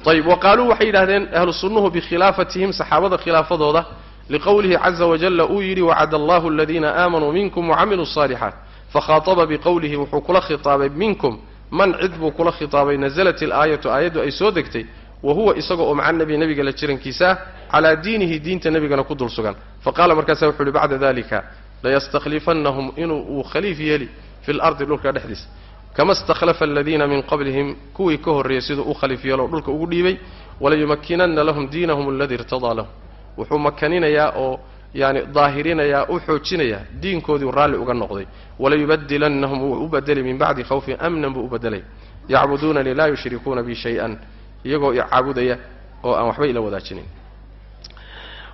ayb waqaaluu waxay yidhaahdeen ahlu sunnuhu bikhilaafatihim saxaabada khilaafadooda liqowlihi caza wajalla uu yidhi wacad allahu aladiina aamanuu minkum wacamiluu saalixaat fakhaataba biqowlihi wuxuu kula khitaabay minkum man cid buu kula khitaabay nasalat ilaayatu aayaddu ay soo degtay wa huwa isaga oo maca nebi nebiga la jirankiisa ah calaa diinihi diinta nebigana ku dul sugan. Fa qaala markaasaa wuxu uhi bacda dalika layastaklifannahum inuu uu khaliif yeeli fi lardi dhulka dhexdiisa kama istakhlafa aladiina min qablihim kuwii ka horreeyey siduu u khaliif dhulka ugu dhiibay walayumakkinanna lahum diinahum aladii irtadaa lahum wuxuu makaninayaa oo yani daahirinayaa u xoojinayaa diinkoodiu raalli uga noqday walayubadilannahum wuu u bedelay min bacdi khawfin amnan buu u bedelay yacbuduunanii laa yushrikuuna bi shay-an iyagoo icaabudaya oo aan waxba ila wadaajinayn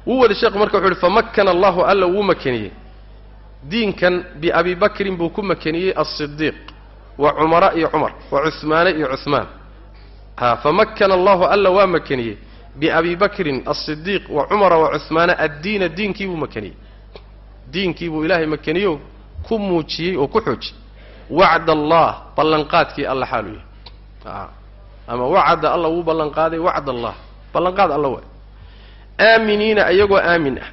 wuu wada sheekhu marka wuxu uhi famakkana allahu alla wuu makaniyey diinkan biabi bakrin buu ku makaniyey alsidiiq wa cumara iyo cumar wa cuhmaane iyo cuhmaan ha famakkana allahu alla waa makaniyey. Biabi bakrin alsidiiq wa cumara wa cuhmaana addiina diinkii buu makaniyey. Diinkii buu ilaahay makaniyo ku muujiyey oo ku xoojiyey wacd allah ballanqaadkii alla xaalu yahay. Ama wacada alla wuu ballanqaaday wacd allah. Ballanqaad alla waay aaminiina iyagoo aamin ah.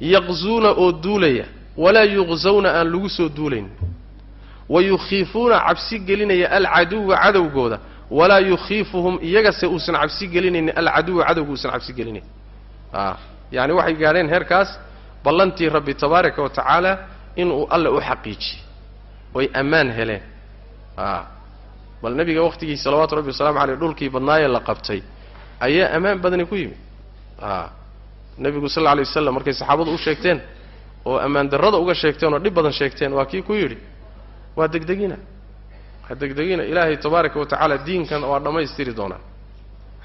Yaqzuuna oo duulaya. Walaa yuqzawna aan lagu soo duulayn wa yukhiifuuna cabsi gelinaya alcaduwa cadowgooda walaa yukhiifuhum iyagase uusan cabsi gelinaynin alcaduwa cadowga uusan cabsi gelinayn a yacani waxay gaadheen heerkaas ballantii rabbi tabaaraka wa tacaala inuu alle u xaqiijiyey oy ammaan heleen. A bal nebiga wakhtigii salawaatu rabbi wasalaamu caleyh dhulkii badnaayee la qabtay ayaa ammaan badani ku yimid. A nebigu sal alla alay wasalam markay saxaabadu u sheegteen oo ammaan darrada uga sheegteen oo dhib badan sheegteen waa kii ku yidhi waa degdegina. Waa degdegina. Ilaahay tabaaraka wa tacaala diinkan waa dhammaystiri doonaa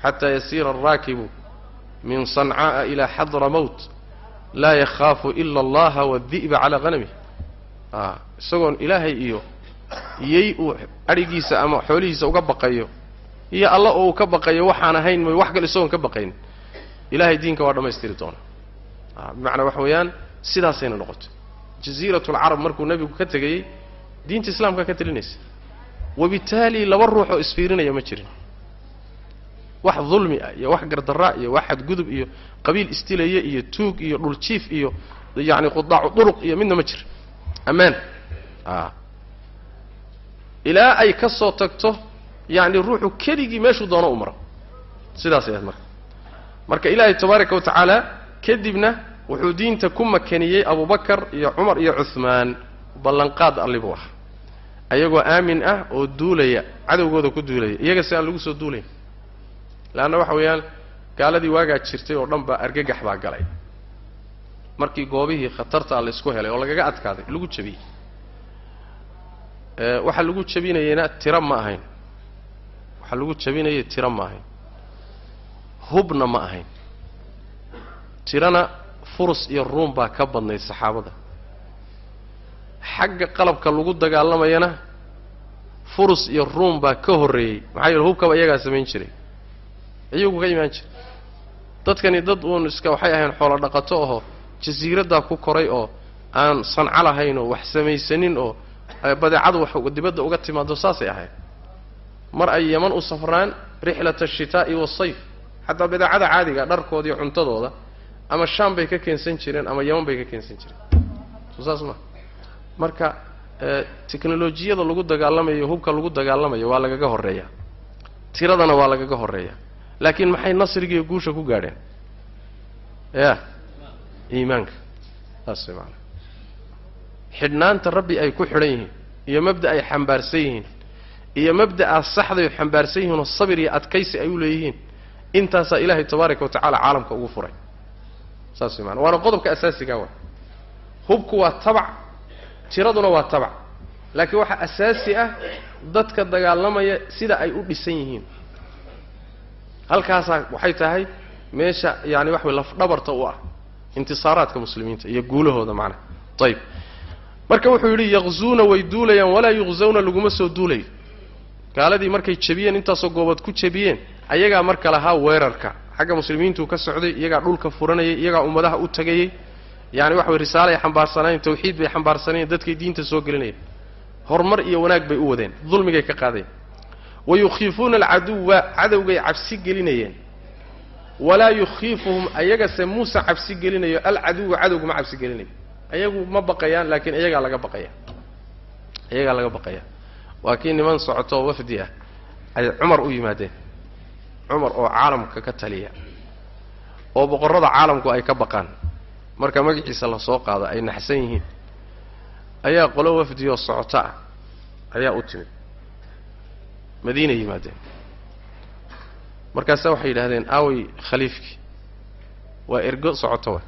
xataa yasiira alraakibu min sanca'a ilaa xadra mowt laa yakhaafu ila allaha waadi'ba calaa hanamih a isagoon ilaahay iyo iyay uu adhigiisa ama xoolihiisa uga baqayo iyo alla oo uu ka baqayo waxaan ahayn may wax kale isagoon ka baqayn ilahay diinka waa dhammaystiri doonaa a bimacnaa waxa weeyaan sidaasayna noqotay. Jaziirat lcarab markuu nebigu ka tegayey diinta islaamka ka telinaysa wabitaali laba ruux oo isfiirinaya ma jirin. Wax dulmi ah iyo wax gardarra iyo wax xadgudub iyo qabiil istilaya iyo tuug iyo dhuljiif iyo yacni qudaacu duruq iyo midna ma jira ammaan a ilaa ay ka soo tagto yacni ruuxu keligii meeshuu doono u maro. Sidaas ayaad marka. Marka ilaahay tabaaraka wa tacaala kadibna wuxuu diinta ku makaniyey abubakar iyo cumar iyo cuhmaan ballanqaad allibuu ah ayagoo aamin ah oo duulaya cadowgooda ku duulaya iyaga si aan lagu soo duulayn. Leanna waxa weeyaan gaaladii waagaa jirtay oo dhan baa argagax baa galay. Markii goobihii khatartaa la isku helay oo lagaga adkaaday lagu jabiyey. Waxaa lagu jabinayeyna tiro ma ahayn. Waxaa lagu jabinayay tiro ma ahayn. Hubna ma ahayn. Tirana furus iyo ruum baa ka badnayd saxaabada xagga qalabka lagu dagaalamayana furus iyo ruum baa ka horreeyey. Maxaa yeele hubkaba iyagaa samayn jiray. Iyagu ka imaan jiray. Dadkani dad uun iska waxay ahayn xoolo dhaqato oo jasiiraddaa ku koray oo aan sanco lahayn oo wax samaysanin oo badeecadu wax dibadda uga timaado saasay ahayd mar ay yaman u safraan rixlata ashitaa'i waasayf xataa badeecada caadiga dharkooda iyo cuntadooda ama shaam bay ka keensan jireen ama yaman bay ka keensan jireen. Soo saas ma marka teknolojiyada lagu dagaalamayo hubka lagu dagaalamayo waa lagaga horreeyaa tiradana waa lagaga horreeyaa laakiin maxay nasrigiiyo guusha ku gaadheen? Ya. Iimaanka. Saas way xidhnaanta rabbi ay ku xidhan yihiin iyo mabda ay xambaarsan yihiin iyo mabda'aa saxday xambaarsan yihiin oo sabir iyo adkaysi ay u leeyihiin intaasaa ilaahay tabaaraka wa tacaala caalamka ugu furay. Saas way waana qodobka asaasigaa wa. Hubku waa tabac tiraduna waa tabac laakiin waxaa asaasi ah dadka dagaalamaya sida ay u dhisan yihiin. Halkaasaa waxay tahay meesha yaani waxa way lafdhabarta u ah intisaaraadka muslimiinta iyo guulahooda macnaha ayib marka wuxuu yidhi yaqzuuna way duulayaan walaa yuqzawna laguma soo duulayo gaaladii markay jebiyeen intaasoo goobood ku jebiyeen ayagaa marka lahaa weerarka. Xagga muslimiintuu ka socday iyagaa dhulka furanayay iyagaa ummadaha u tagayay yani waxa way risaalay xambaarsanayen tawxiid bay xambaarsanayeen dadkay diinta soo gelinayeen. Horumar iyo wanaag bay u wadeen dulmigay ka qaadeen. Wa yukhiifuuna alcaduwa cadowgay cabsi gelinayeen. Walaa yukhiifuhum ayagase muusa cabsi gelinayo alcaduwa cadowga ma cabsi gelinayo. Ayagu ma baqayaan laakiin iyagaa laga baqaya iyagaa laga baqaya waa kii niman socoto wafdi ah ay cumar u yimaadeen. Cumar oo caalamka ka taliya. Oo boqorrada caalamku ay ka baqaan marka magaciisa la soo qaado ay naxsan yihiin. Ayaa qolo wafdiyoo socoto ah ayaa u timid. Madiinay yimaadeen. Markaasaa waxay yidhahdeen aaway khaliifkii waa ergo socoto wa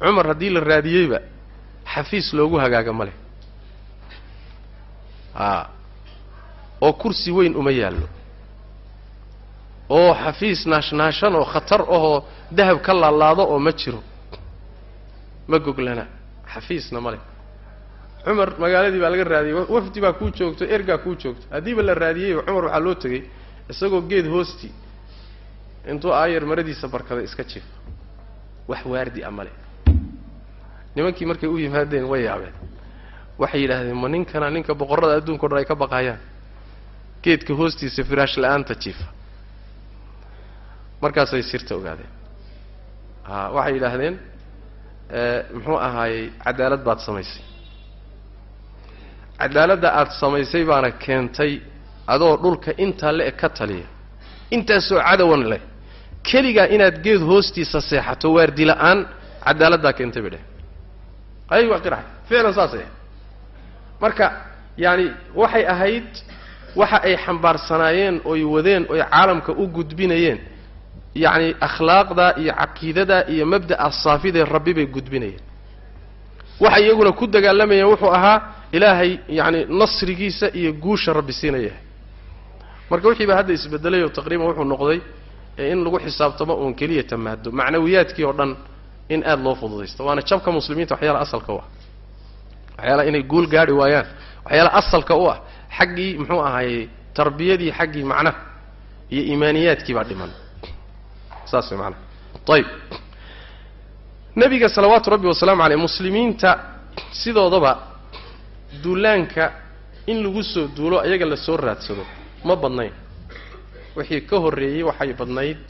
cumar haddii la raadiyeyba xafiis loogu hagaaga ma leh. Aa oo kursi weyn uma yaallo oo xafiis naashnaashan oo khatar ahoo dahab ka laalaado oo ma jiro. Ma goglana xafiisna ma leh. Cumar magaaladii baa laga raadiyey wafdi baa kuu joogto ergaa kuu joogto. Haddiiba la raadiyeyba cumar waxaa loo tegey isagoo geed hoostii intuu aayar maradiisa barkaday iska jiifo wax waardi a ma leh. Nimankii markay u yimaadeen way yaabeen. Waxay yidhaahdeen ma ninkana ninka boqorrada adduunka o dhan ay ka baqayaan geedka hoostiisa firaash la'aanta jiifa markaasay sirta ogaadeen. A waxay yidhaahdeen muxuu ahaayey cadaalad baad samaysay. Cadaaladda aada samaysay baana keentay adoo dhulka intaa le-eg ka taliya. Intaasoo cadawan leh. Keligaa inaad geed hoostiisa seexato waardi la'aan cadaaladdaa keentay bay dheh waa qiraxay ficlan saasay. Marka yaani waxay ahayd waxa ay xambaarsanaayeen oy wadeen oy caalamka u gudbinayeen yacni akhlaaqda iyo caqiidada iyo mabda'a saafidee rabbi bay gudbinayeen waxay iyaguna ku dagaalamayeen wuxuu ahaa ilaahay yacni nasrigiisa iyo guusha rabbi siinayahay marka wixii baa hadda isbedelay oo taqriiban wuxuu noqday in lagu xisaabtamo uun keliya tamaado macnawiyaadkii oo dhan in aada loo fududaysto waana jabka muslimiinta waxyaala asalka u ah waxyaala inay guul gaadhi waayaan waxyaala asalka u ah xaggii muxuu ahaayey tarbiyadii xaggii macnaha iyo iimaaniyaadkii baa dhiman saas macnaha ayib nebiga salawaatu rabbi wasalaamu caleyh muslimiinta sidoodaba duulaanka in lagu soo duulo ayaga la soo raadsado ma badnayn. Wixii ka horreeyey waxay badnayd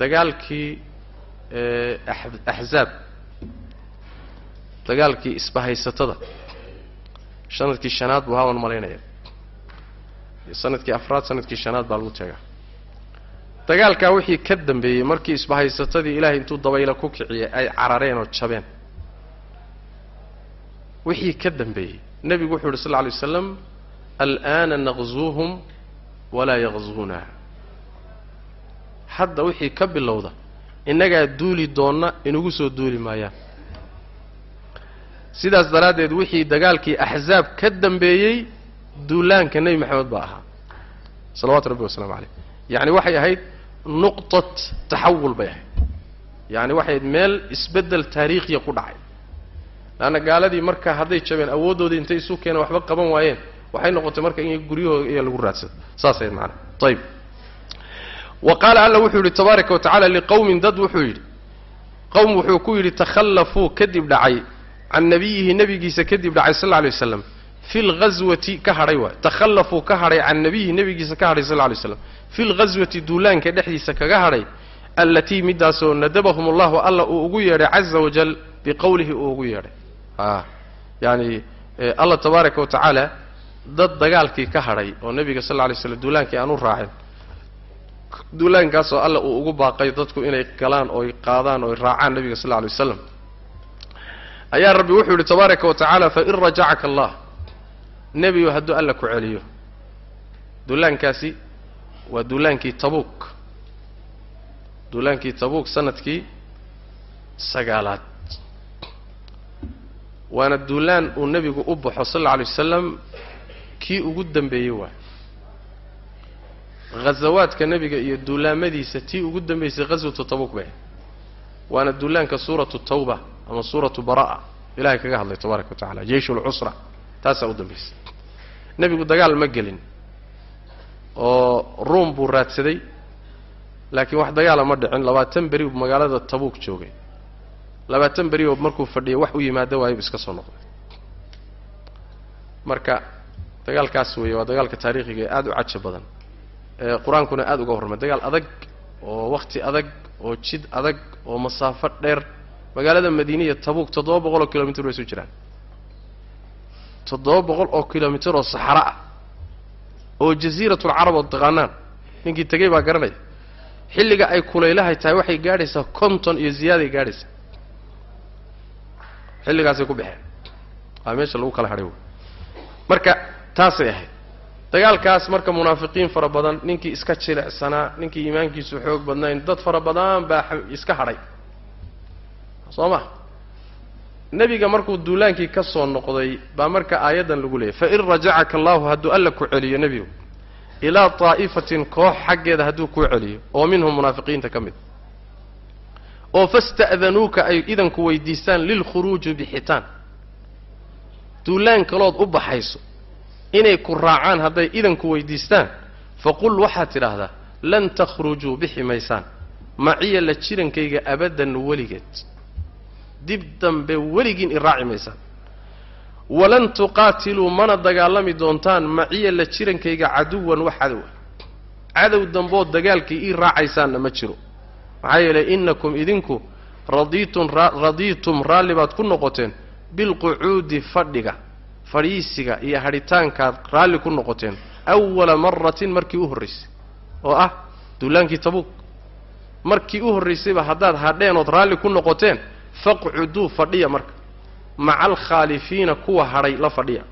dagaalkii axzaab dagaalkii isbahaysatada. Sanadkii shanaad buu hawan malaynaya. Sanadkii afraad sannadkii shanaad baa lagu tegaa dagaalkaa wixii ka dambeeyey markii isbahaysatadii ilaahay intuu dabayla ku kiciyay ay carareen oo jabeen. Wixii ka dambeeyey. Nebigu wuxuu yidhi sal lla alay waslam al'aana naqzuuhum walaa yaqzuuna hadda wixii ka bilowda innagaa duuli doonna inugu soo duuli maayaan sidaas daraaddeed wixii dagaalkii axzaab ka dambeeyey duulaanka nebi maxamed baa ahaa. Salawaatu rabbi wasalaamu caleyh yacni waxay ahayd nuqtat taxawul bay ahayd. Yacni waxay ahayd meel isbeddel taariikhiya ku dhacay. Leanna gaaladii marka hadday jabeen awooddoodii intay isu keeneen waxba qaban waayeen waxay noqotay marka in guryahooda iya lagu raadsado saas ahayd macana ayib wa qaala alla wuxuu yidhi tabaaraka wa tacala liqowmin dad wuxuu yidhi. Qowm wuxuu ku yidhi takhallafuu kadib dhacay. Can nabiyihi nebigiisa kadib dhacay sal lla alay waslam fi lghaswati ka hadhay waay takhallafuu ka hadhay can nabiyihi nebigiisa ka hadhay sal alay waslam fi lghaswati duulaanka dhexdiisa kaga hadhay allatii midaasoo nadabahum allahu alla uu ugu yeedhay caza wajal biqowlihi uu ugu yeedhay a yaani allah tabaaraka wa tacaala dad dagaalkii ka hadhay oo nebiga sal lla alay slam duulaankii aan u raacin duulaankaasoo alla uu ugu baaqay dadku inay galaan ooy qaadaan ooy raacaan nebiga sal lla wasalam ayaa rabbi wuxuu yidhi tabaaraka wa tacaala fain rajacaka allah nebigu hadduu alla ku celiyo. Duulaankaasi waa duulaankii tabuuk. Duulaankii tabuuk sannadkii sagaalaad. Waana duulaan uu nebigu u baxo sal alla alay wasalam kii ugu dambeeyey waay ghazawaadka nebiga iyo duulaamadiisa tii ugu dambaysay ghaswatu tabuuk bay. Waana duulaanka suuratu tawba ama suuratu bara'a. Ilahay kaga hadlay tabaaraka wa tacala jeish lcusra taasaa u dambaysay nebigu dagaal ma gelin oo ruum buu raadsaday laakiin wax dagaala ma dhicin. Labaatan beri buu magaalada tabuuk joogay. Labaatan beri oo markuu fadhiyay wax u yimaado waaybu iska soo noqday. Marka dagaalkaas weeye waa dagaalka taariikhiga ee aada u caja badan ee qur'aankuna aada uga hormay dagaal adag oo wakhti adag oo jid adag oo masaafo dheer. Magaalada madiiniya tabuuk toddoba boqol oo kilomitr bay isu jiraan toddoba boqol oo kilomitr oo saxaro ah oo jasiiratulcarab oo taqaanaan ninkii tegey baa garanaya xilliga ay kulaylahay tahay waxay gaadhaysaa konton iyo ziyaaday gaadhaysaa xilligaasay ku baxeen. Waa meesha lagu kala hadhay marka taasay ahayd. Dagaalkaas marka munaafiqiin fara badan ninkii iska jilicsanaa ninkii iimaankiisu xoog badnayn dad fara badan baa iska hadhay soo ma nebiga markuu duulaankii ka soo noqday baa marka aayaddan lagu leeyay fain rajacaka allahu hadduu alla ku celiyo nebigu ilaa taa'ifatin koox xaggeeda hadduu kuu celiyo oo minhum munaafiqiinta ka mid oo fasta'danuuka ay idanku weydiistaan lilkhuruuji bixitaan duulaan kalood u baxayso inay ku raacaan hadday idanku weydiistaan faqul waxaad tidhaahdaa lan takhrujuu bixi maysaan maciya la jirankayga abaddan weligeed dib dambe weligiin i raaci maysaan walan tuqaatiluu mana dagaalami doontaan maciya la jirankayga caduwan wax cadowa cadow dambood dagaalkii ii raacaysaanna ma jiro. Maxaa yeelay innakum idinku radiitun radiitum raalli baad ku noqoteen bilqucuudi fadhiga fadhiisiga iyo hadhitaankaad raalli ku noqoteen awala maratin markii u horraysay oo ah duulaankii tabuuk. Markii u horraysayba haddaad hadheen ood raalli ku noqoteen faqcuduu fadhiya marka. Maca alkhaalifiina kuwa hadhay la fadhiya.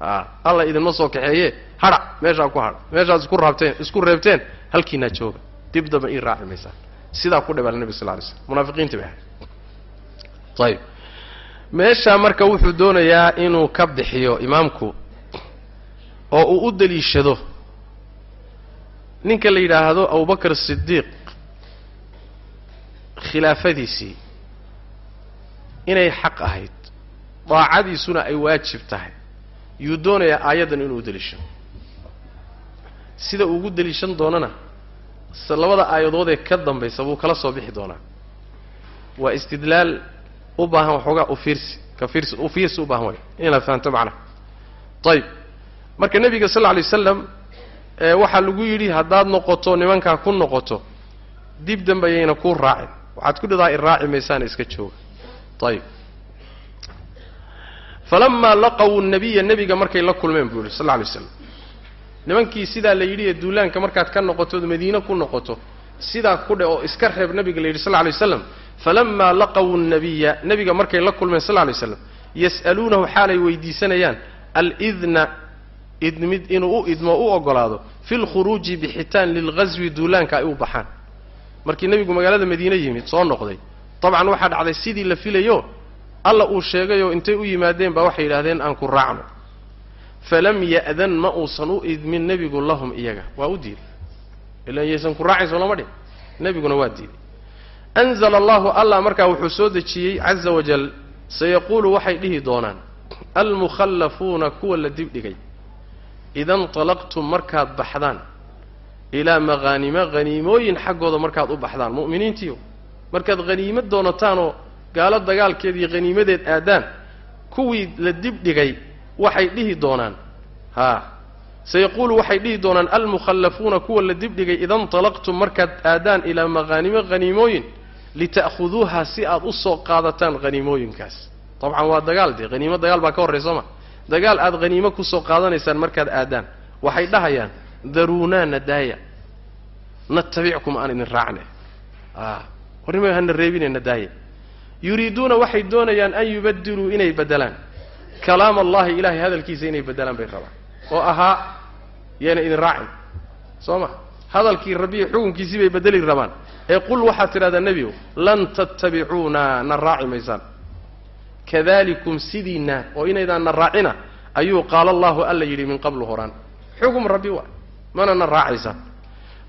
A alla idinma soo kaxeeye hadha meeshaa ku hadha. Meeshaad isku raabteen isku reebteen halkiinaa jooga. Dib damba ii raaci maysaan sidaa ku dhabaala nebi sal ly slm munaafiqiinta bay ahay ayib meeshaa marka wuxuu doonayaa inuu ka bixiyo imaamku oo uu u daliishado ninka la yidhaahdo abubakar sidiiq khilaafadiisii inay xaq ahayd daacadiisuna ay waajib tahay yuu doonayaa aayaddan inuu u deliishado sida ugu deliishan doonana labada aayadood ee ka dambaysa buu kala soo bixi doonaa. Waa istidlaal u baahan waxoogaa ufiirsi ka fiirsi ufiirsi u baahan way inaad fahanto macnaha ayib marka nebiga sal lla alay waslam waxaa lagu yidhi haddaad noqoto nimankaa ku noqoto dib dambayayna kuu raacin waxaad ku dhidaa iraaci maysaana iska jooga. Ayib falamaa laqaw nabiya nebiga markay la kulmeen buu yihi sal lla alay slam nimankii sidaa la yidhi ee duulaanka markaad ka noqotood madiine ku noqoto sidaa ku dhe oo iska reeb nebiga la yidhi sal lla alay waslam falamaa laqaw nabiya nebiga markay la kulmeen sal lla alay slam yas'aluunahu xaalay weydiisanayaan alidna idmid inuu u idmo u ogolaado fi lkhuruuji bixitaan lilghaswi duulaanka ay u baxaan markii nebigu magaalada madiine yimid soo noqday. Dabcan waxaa dhacday sidii la filayo alla uu sheegayoo intay u yimaadeen baa waxay yidhahdeen aan ku raacno. Falam ya'dan ma uusan u idmin nebigu lahum iyaga. Waa u diiday. Ilan yaysan ku raacayso lama dhin nebiguna waa diiday. Anzala allahu allah markaa wuxuu soo dejiyey caza wajal sayaquulu waxay dhihi doonaan almukhallafuuna kuwa la dibdhigay ida intalaqtum markaad baxdaan ilaa maqhaanima haniimooyin xaggooda markaad u baxdaan mu'miniintiiyo. Markaad haniimo doonataanoo gaalo dagaalkeed iyo haniimadeed aadaan kuwii la dibdhigay waxay dhihi doonaan. Haa sayaquulu waxay dhihi doonaan almukhallafuuna kuwa la dibdhigay ida intalaqtum markaad aadaan ilaa maqhaanimo haniimooyin lita'khuduuha si aad u soo qaadataan haniimooyinkaas dabcan waa dagaal dee haniimo dagaal baa ka horray soo ma. Dagaal aad haniimo ku soo qaadanaysaan markaad aadaan waxay dhahayaan daruunaa nadaaya natabickum aan idin raacne. Warnima hana reebine nadaaya yuriiduuna waxay doonayaan an yubadiluu inay bedelaan kalaam allahi ilahay hadalkiisa inay bedelaan bay rabaan. Oo ahaa yaana idin raacin. Soo ma? Hadalkii rabbiya xukunkiisii bay bedeli rabaan. Ee qul waxaad tidhahdaa nebigow lan tattabicuuna na raaci maysaan. Kadalikum sidiinna oo inaydaan na raacina ayuu qaala allahu alla yidhi min qablu horaan. Xugum rabbi waa mana na raacaysaan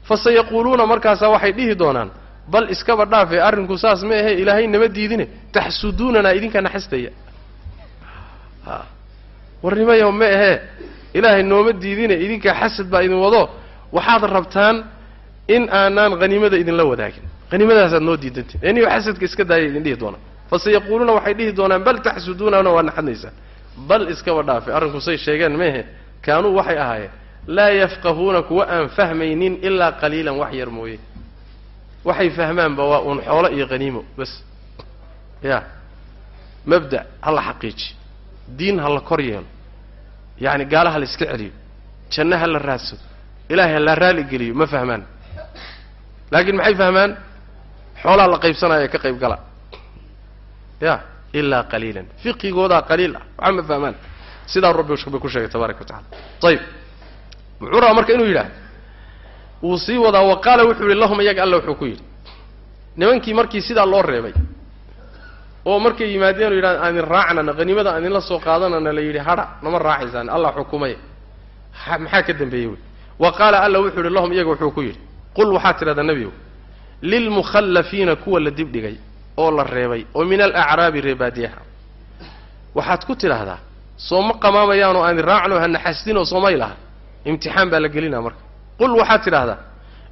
fa sayaquuluuna markaasaa waxay dhihi doonaan bal iskaba dhaafee arrinku saas ma ahe ilaahay nama diidine taxsuduunanaa idinka naxastaya. A warnimayo ma ahee ilaahay nooma diidine idinkaa xasad baa idin wado waxaad rabtaan in aanaan haniimada idinla wadaagin. Haniimadaasaad noo diidantiin. Eniyo xasadka iska daaya idin dhihi doonaan. Fa sayaquuluuna waxay dhihi doonaan bal taxsuduunana waa naxadnaysaan bal iskaba dhaafe arrinku say sheegeen maehe kaanuu waxay ahaayeen laa yafqahuuna kuwa aan fahmaynin ilaa qaliilan wax yar mooye. Waxay fahmaanba waa uun xoolo iyo haniimo bas. Ya. Mabda' ha la xaqiiji. Diin ha la kor yeelo. Yacni gaala ha la iska celiyo. Janno ha la raadsado ilaahay ha la raaligeliyo ma fahmaan. Laakiin maxay fahmaan? Xoolaa la qaybsanaya ka qayb gala. Ya ilaa qaliilan. Fiqigoodaa qaliil ah. Waxaa ma fahmaan? Sidaa rabbi bay ku sheegay tabaaraka wa tacala ayib muxuu rabaa marka inuu yidhaah wuu sii wadaa wa qaala wuxuu yihi lahum iyaga alla wuxuu ku yidhi. Nimankii markii sidaa loo reebay oo markay yimaadeen oo yidhahda aan raacnana haniimada aan idinla soo qaadanana la yidhi hadha nama raacaysaan allah xukumaya. Maxaa ka dambeeyey wey? Wa qaala alla wuxuu yihi lahum iyaga wuxuu ku yidhi. Qul waxaad tidhahdaa nebigow lilmukhallafiina kuwa la dibdhigay oo la reebay oo min alacraabi reebaadiyaha waxaad ku tidhaahdaa soo ma qamaamayaanoo aan idin raacno hana xasdinoo soomay laha imtixaan baa la gelinaa marka. Qul waxaad tidhaahdaa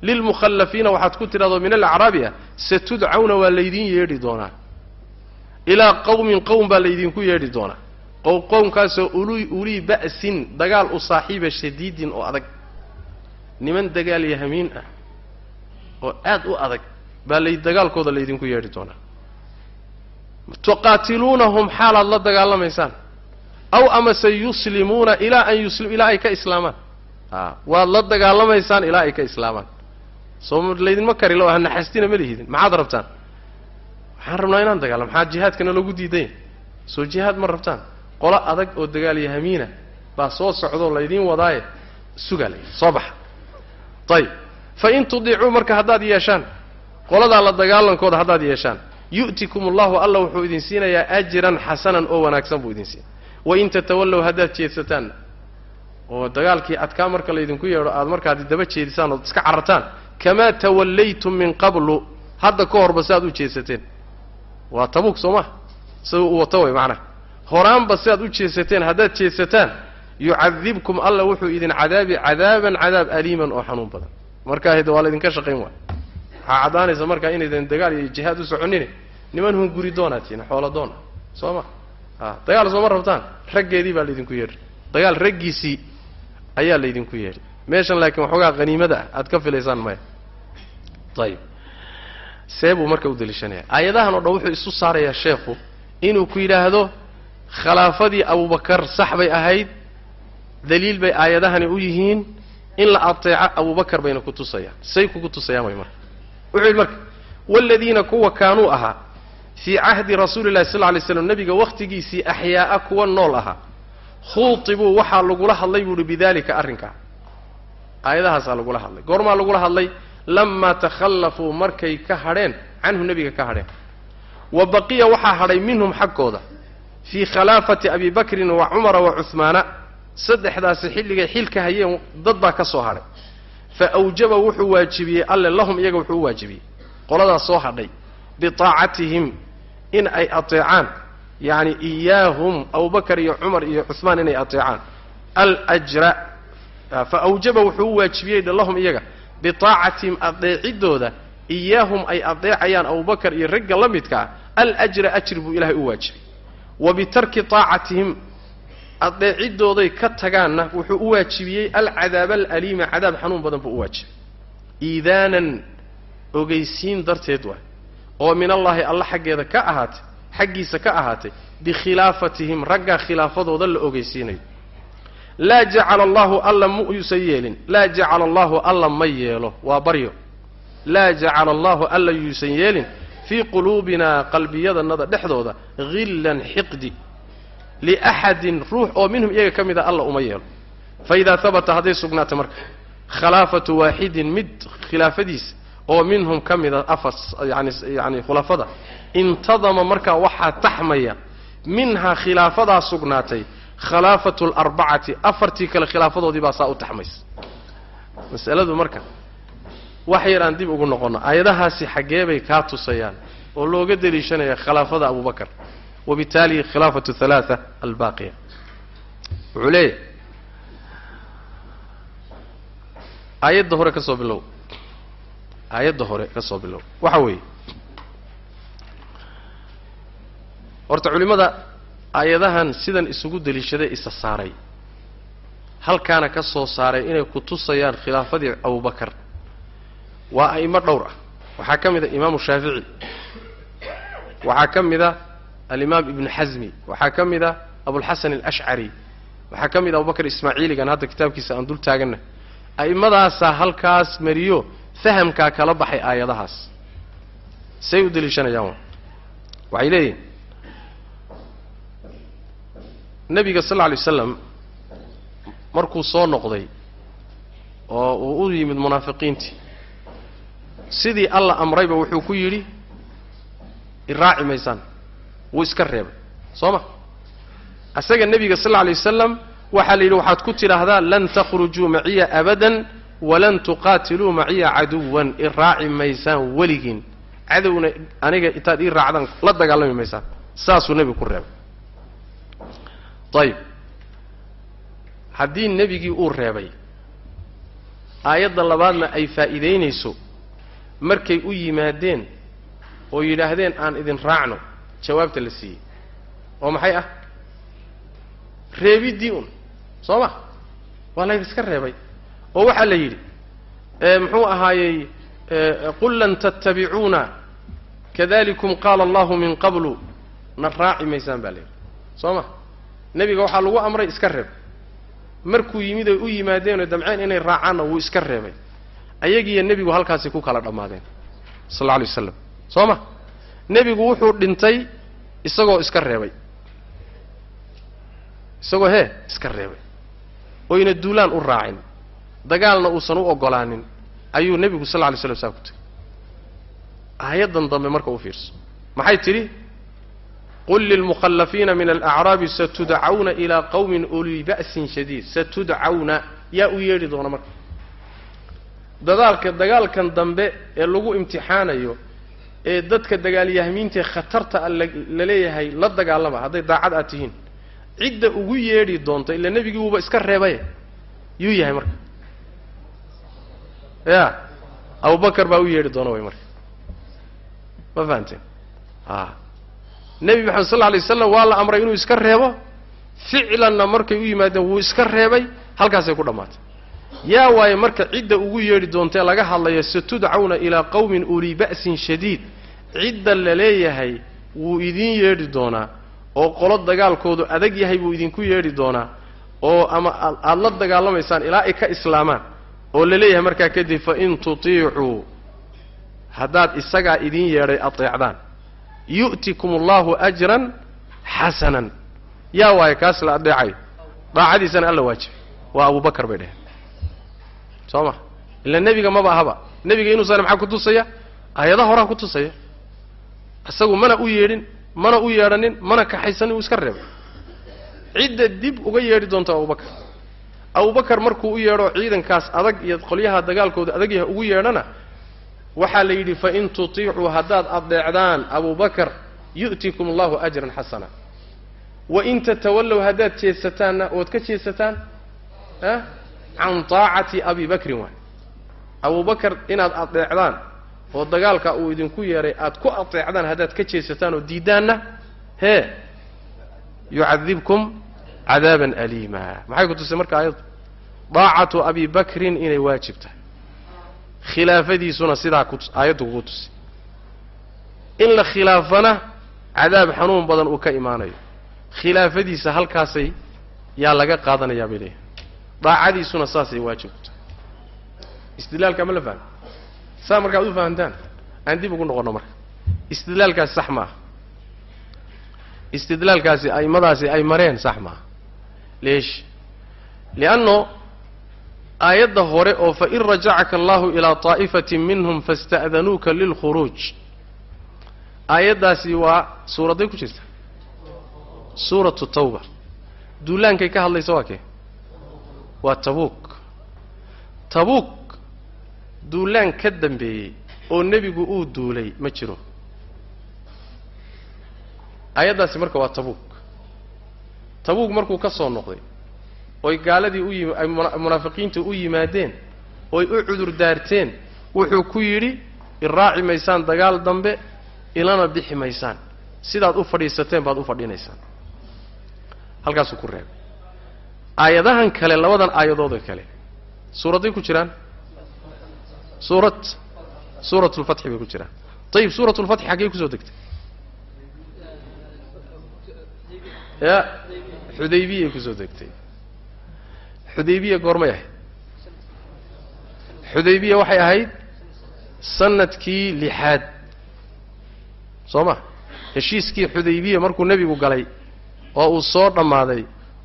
lilmukhallafiina waxaad ku tidhahdo min alacraabi ah satudcawna waa laydin yeedhi doonaa. Ilaa qawmin qowm baa laydinku yeedhi doonaa. Qowqownkaasoo uli ulii ba'sin dagaal u saaxiiba shadiidin oo adag. Niman dagaal yahamiin ah oo aad u adag baa lay dagaalkooda laydinku yeedhi doonaa. Tuqaatiluunahum xaalaad la dagaalamaysaan aw amase yuslimuuna ilaa an yuslim ilaa ay ka islaamaan waad la dagaalamaysaan ilaa ay ka islaamaan. Soo laydinma kari lo naxastina ma lihidin maxaad rabtaan? Waxaan rabnaa inaan dagaalamo maxaa jihaadkana loogu diidanya soo jihaad ma rabtaan? Qolo adag oo dagaal yahamiina baa soo socdoo laydiin wadaaye sugaa layidhi soo baxa. Ayib fa in tudiicuu marka haddaad yeeshaan qoladaa la dagaalankooda haddaad yeeshaan yu'tikum allahu alla wuxuu idin siinayaa ajiran xasanan oo wanaagsan buu idin siina wain tatawallow haddaad jeedsataanna oo dagaalkii adkaa marka laydinku yeedho aad markaad daba jeedisaan ood iska carartaan kamaa tawallaytum min qablu hadda ka horba si aad u jeedsateen waa tabuug soo maha sida u wato way macnaha horaanba si aad u jeedsateen haddaad jeedsataan yucadibkum alla wuxuu idin cadaabi cadaaban cadaab aliiman oo xanuun badan. Markaa hade waa laydinka shaqayn waay. Waxaa caddaanaysa markaa inaydan dagaal iyo jihaad u soconine. Niman hun guri doonaatiin xoolo doona soo ma? A dagaal sooma rabtaan. Raggeedii baa laydinku yeedhi. Dagaal raggiisii ayaa laydinku yeedhi. Meeshan laakiin waxoogaa haniimada ah aad ka filaysaan maya. Ayib see buu marka u daliishanaya aayadahan oo dhan wuxuu isu saarayaa sheekhu inuu ku yidhaahdo khilaafadii abubakar sax bay ahayd daliil bay aayadahani u yihiin in la ateeco abubakar bayna ku tusayaan say kugu tusayaan way marka. Wuxuu yidhi marka waaladiina kuwa kaanuu ahaa fii cahdi rasuuli llahi sal ly slam nebiga wakhtigiisii axyaa'a kuwa nool ahaa khuutibuu waxaa lagula hadlay buuhi bidalika arrinkaa aayadahaasaa lagula hadlay. Goormaa lagula hadlay lamaa takhallafuu markay ka hadheen canhu nebiga ka hadheen. Wa baqiya waxaa hadhay minhum xaggooda. Fii khilaafati abi bakrin wa cumara wa cuhmaana saddexdaasi xilligay xilka hayeen dad baa ka soo hadhay. Fa awjaba wuxuu waajibiyey alle lahum iyaga wuxuu u waajibiyey. Qoladaas soo hadhay bitaacatihim in ay ateecaan yacni iyaahum abubakar iyo cumar iyo cuhmaan inay ateecaan. Aljra fa awjaba wuxuu u waajibiyey lahum iyaga bitaacatihim adeecidooda iyaahum ay adeecayaan abubakar iyo ragga la midka ah. Alajra ajri buu ilaahay u waajibay wa bitarki taacatihim adeecidooday ka tagaanna wuxuu u waajibiyey alcadaab alaliima cadaab xanuun badan buu u waajibay iidaanan ogeysiin darteed waay oo min allaahi alla xaggeeda ka ahaatay xaggiisa ka ahaatay bikhilaafatihim raggaa khilaafadooda la ogeysiinayo laa jacala allahu alla muyuusan yeelin. Laa jacala allahu alla ma yeelo. Waa baryo. Laa jacala allahu alla yuusan yeelin. Fii quluubinaa qalbiyadannada dhexdooda hillan xiqdi. Liaxadin ruux oo minhum iyaga ka mida alla uma yeelo. Fa idaa habata hadday sugnaata marka khilaafatu waaxidin mid khilaafadiisa oo minhum ka mida afar yani yani khulafada intadama markaa waxaa taxmaya minhaa khilaafadaa sugnaatay khilaafatu larbacati afartii kale khilaafadoodii baa saa u taxmaysa. Masaladu marka wax yar aan dib ugu noqonno aayadahaasi xaggee bay kaa tusayaan oo looga deliishanaya khilaafada abubakar wabitaali khilaafatu halaaa albaaqiya. Wuxuu leeyahay aayadda hore ka soo bilow. Aayadda hore ka soo bilow. Waxa weeye horta culimmada aayadahan sidan isugu deliishaday isa saaray. Halkaana ka soo saaray inay ku tusayaan khilaafadii abubakar waa a'imo dhowr ah. Waxaa ka mid a imaamu shaafici. Waxaa ka mid a alimaam ibnu xasmi waxaa ka mid a abulxasan alashcari waxaa ka mid a abubakar ismaaciiligan hadda kitaabkiisa aan dul taaganna. A'immadaasaa halkaas mariyo fahamkaa kala baxay aayadahaas. Say u deliishanayaan waxay leeyihiin nebiga sal lla alay waslam markuu soo noqday oo uu u yimid munaafiqiintii sidii alla amrayba wuxuu ku yidhi iraaci maysaan wuu iska reebay. Soo ma? Isaga nebiga sal alla alay wasalam waxaa la yidhi waxaad ku tidhaahdaa lan takhrujuu maciya abadan walan tuqaatiluu maciya caduwan iraaci maysaan weligiin cadowna aniga intaad ii raacdaan la dagaalami maysaan. Saasuu nebigu ku reebay ayib haddii nebigii uu reebay aayadda labaadna ay faa'iidaynayso markay u yimaadeen oo yidhaahdeen aan idin raacno jawaabta la siiyey. Oo maxay ah? Reebiddii un soo ma? Waa laydiska reebay. Oo waxaa la yidhi muxuu ahaayey qul lan tattabicuuna kadalikum qaala allahu min qablu. Na raaci maysaan baa la yidhi. Soo ma nebiga waxaa lagu amray iska reeb. Markuu yimid oy u yimaadeen oo damceen inay raacaanna wuu iska reebay. Ayagiiyo nebigu halkaasi ku kala dhammaadeen sal alla alay waslam soo ma? Nebigu wuxuu dhintay isagoo iska reebay. Isagoo hee iska reebay. Oyna duulaan u raacin. Dagaalna uusan u oggolaanin ayuu nebigu sal lla lay slam saa ku tegey aayaddan dambe marka u fiirso. Maxay tidhi qul lilmukhallafiina min alacraabi satudcawna ilaa qawmin uli ba'sin shadiid satudcawna yaa u yeedhi doona marka. dadaalka dagaalkan dambe ee lagu imtixaanayo ee dadka dagaalyahmiintae khatarta a la leeyahay la dagaalama hadday daacad aad tihiin cidda ugu yeedhi doonta ila nebigii wuuba iska reebaye yuu yahay marka. Ya abubakar baa u yeedhi doona way marka. Ma fahamteen? A nebi maxamed sal lla alay waslam waa la amray inuu iska reebo. Ficlanna markay u yimaadeen wuu iska reebay halkaasay ku dhammaatay. Yaa waaye marka cidda ugu yeedhi doontae laga hadlayo satudcawna ilaa qawmin ulii ba'sin shadiid. Cidda la leeyahay wuu idiin yeedhi doonaa oo qolo dagaalkoodu adag yahay buu idinku yeedhi doonaa oo ama aada la dagaalamaysaan ilaa ay ka islaamaan oo la leeyahay markaa kadib fa in tutiicuu haddaad isagaa idiin yeedhay ateecdaan yu'tikum allahu ajran xasanan yaa waaye kaas la adeecayo daacadiisana alla waajibay waa abubakar bay dheheen soo ma? Ila nebiga maba ahaba. Nebiga inuusan maxaa ku tusaya? Aayada horaa ku tusaya. Isagu mana u yeedhin mana u yeedhanin mana kaxaysanin uu iska reebay. Cidda dib uga yeedhi doonta abubakar abubakar markuu u yeedho ciidankaas adag iyo qolyaha dagaalkooda adag yahay ugu yeedhana waxaa la yidhi fain tutiicuu haddaad adeecdaan abubakar yu'tikum allahu ajran xasana wain tatawallow haddaad jeesataanna ood ka jeesataan? Ah can taacati abi bakrin waay. Abubakar inaad adeecdaan oo dagaalka uu idinku yeedhay aad ku adeecdaan haddaad ka jeesataan oo diiddaanna hee yucadibkum cadaaban aliima. Maxay ku tusay marka ayaddu daacatu abi bakrin inay waajib tahay khilaafadiisuna sidaa aayaddu kugu tusay in la khilaafana cadaab xanuun badan uu ka imaanayo. Khilaafadiisa halkaasay yaa laga qaadanayaa bay leeyahay daacadiisuna saasay waajib ku tahay. Istidlaalkaa ma la fahmi? Saa markaad u fahamtaan aan dib ugu noqonno marka. Istidlaalkaasi sax maaha. Istidlaalkaasi aimadaasi ay mareen sax maaha. Leesh. Lianno aayadda hore oo fain rajacaka allahu ilaa طaa'ifatin minhum faاsta'danuuka lilkhuruuj aayaddaasi waa suuradday ku jirta? Suuratu tawba. Duulaankay ka hadlaysa waa kee? Waa tabuuk. Tabuuk duulaan ka dambeeyey oo nebigu uu duulay ma jiro. Aayaddaasi marka waa tabuuk. Tabuuk markuu ka soo noqday oy gaaladii u ay munaafiqiinta u yimaadeen. Oy u cudur daarteen. Wuxuu ku yidhi iraaci maysaan dagaal dambe ilana bixi maysaan. Sidaad u fadhiisateen baad u fadhinaysaan. Halkaasuu ku reebay. Aayadahan kale labadan aayadoodoo kale. Suuradday ku jiraan? Suurad suurat lfatxi bay ku jiraan. Ayib suurat lfatxi xaggey ku soo degtay? Ya xudaybiyay ku soo degtay xudaybiya goormay ahayd. Xudaybiya waxay ahayd sannadkii lixaad. Soo ma? Heshiiskii xudaybiya markuu nebigu galay oo uu soo dhammaaday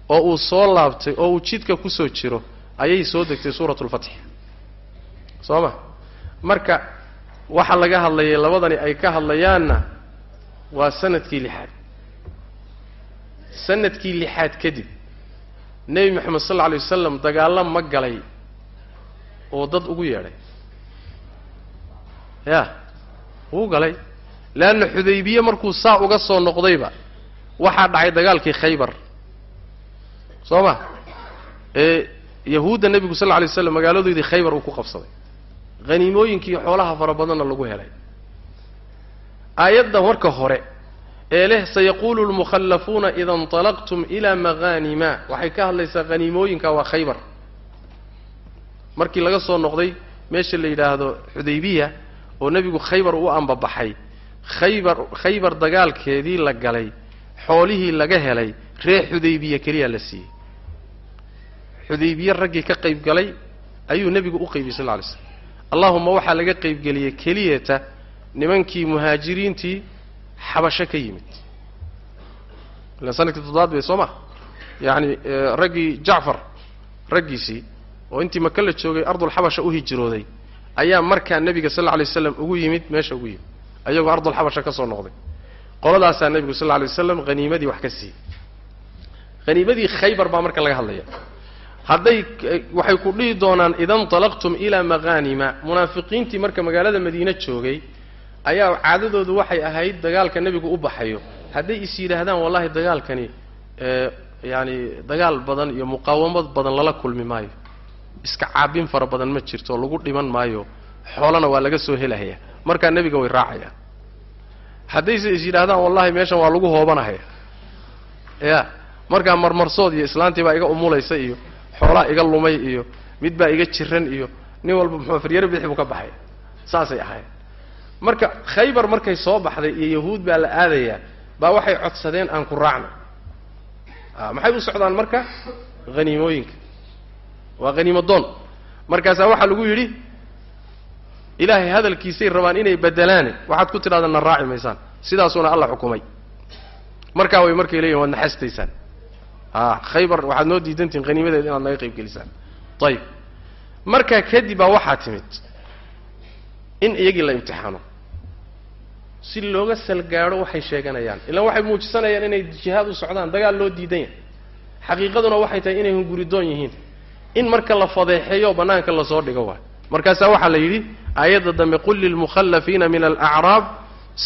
oo uu soo laabtay oo uu jidka ku soo jiro ayay soo degtay suurat lfatxi soo ma? Marka waxa laga hadlayay labadani ay ka hadlayaanna waa sannadkii lixaad. Sanadkii lixaad kadib nebi moxamed sal alla alay wasalam dagaallo ma galay oo dad ugu yeedhay. Ya wuu galay. Leanna xudaybiye markuu saa uga soo noqdayba waxaa dhacay dagaalkii khaybar. Soo ma? Ee yahuudda nebigu sal lla alay waslam magaaladoodii khaybar uu ku qabsaday. Haniimooyinkii xoolaha fara badanna lagu helay. Aayadda marka hore ee leh sayaquulu lmukhallafuuna ida inطalaqtum ilaa maghanima waxay ka hadlaysaa haniimooyinka waa khaybar. Markii laga soo noqday meesha la yidhaahdo xudaybiya oo nebigu khaybar u ambabaxay khaybar khaybar dagaalkeedii la galay xoolihii laga helay reer xudaybiya keliya la siiyey. Xudaybiye raggii ka qayb galay ayuu nebigu u qaybiyey sal lla alay slam allahuma waxaa laga qaybgeliyey keliyata nimankii muhaajiriintii xabasho ka yimid. Ila sannadkii toddobaad bay soo ma? Yacni raggii jacfar raggiisii oo intii maka la joogay ardulxabasha u hijrooday ayaa markaa nebiga sal lla lay waslam ugu yimid meesha ugu yimid. Ayagoo ardulxabasha ka soo noqday. Qoladaasaa nebigu sal lla lay waslam haniimadii wax ka siiyey. Haniimadii khaybar baa marka laga hadlaya hadday waxay ku dhihi doonaan ida inطalaqtum ilaa maghanima munaafiqiintii marka magaalada madiine joogay ayaa caadadoodu waxay ahayd dagaalka nebigu u baxayo. Hadday is yidhaahdaan wallahi dagaalkani yaani dagaal badan iyo muqaawamad badan lala kulmi maayo. Iska caabin fara badan ma jirto lagu dhiman maayo. Xoolana waa laga soo helahaya markaa nebiga way raacayaan. Haddayse is yidhaahdaan wallahi meeshan waa lagu hoobanahaya ya markaa marmarsood iyo islaantii baa iga umulaysa iyo xoolaa iga lumay iyo mid baa iga jiran iyo nin walba muxuu faryaro bixi buu ka baxay. Saasay ahayd marka khaybar markay soo baxday iyo yahuud baa la aadayaa baa waxay codsadeen aan ku raacno. A maxay u socdaan marka? Haniimooyinka waa haniimo doon. Markaasaa waxaa lagu yidhi ilaahay hadalkiisay rabaan inay bedelaane. Waxaad ku tidhahdaa na raaci maysaan. Sidaasuuna alla xukumay. Markaa way markay leeyihiin waad naxastaysaan a khaybar waxaad noo diidantihin haniimadeeda inaad naga qayb gelisaan ayib markaa kadib baa waxaa timid in iyagii la imtixaano. Si looga salgaadho waxay sheeganayaan ilaan waxay muujisanayaan inay jihaad u socdaan dagaal loo diidan yahay xaqiiqaduna waxay tahay inay hunguridoon yihiin. In marka la fadeexeeyo bannaanka la soo dhigo waay markaasaa waxaa la yidhi aayadda dambe qul lilmukhallafiina min alacraab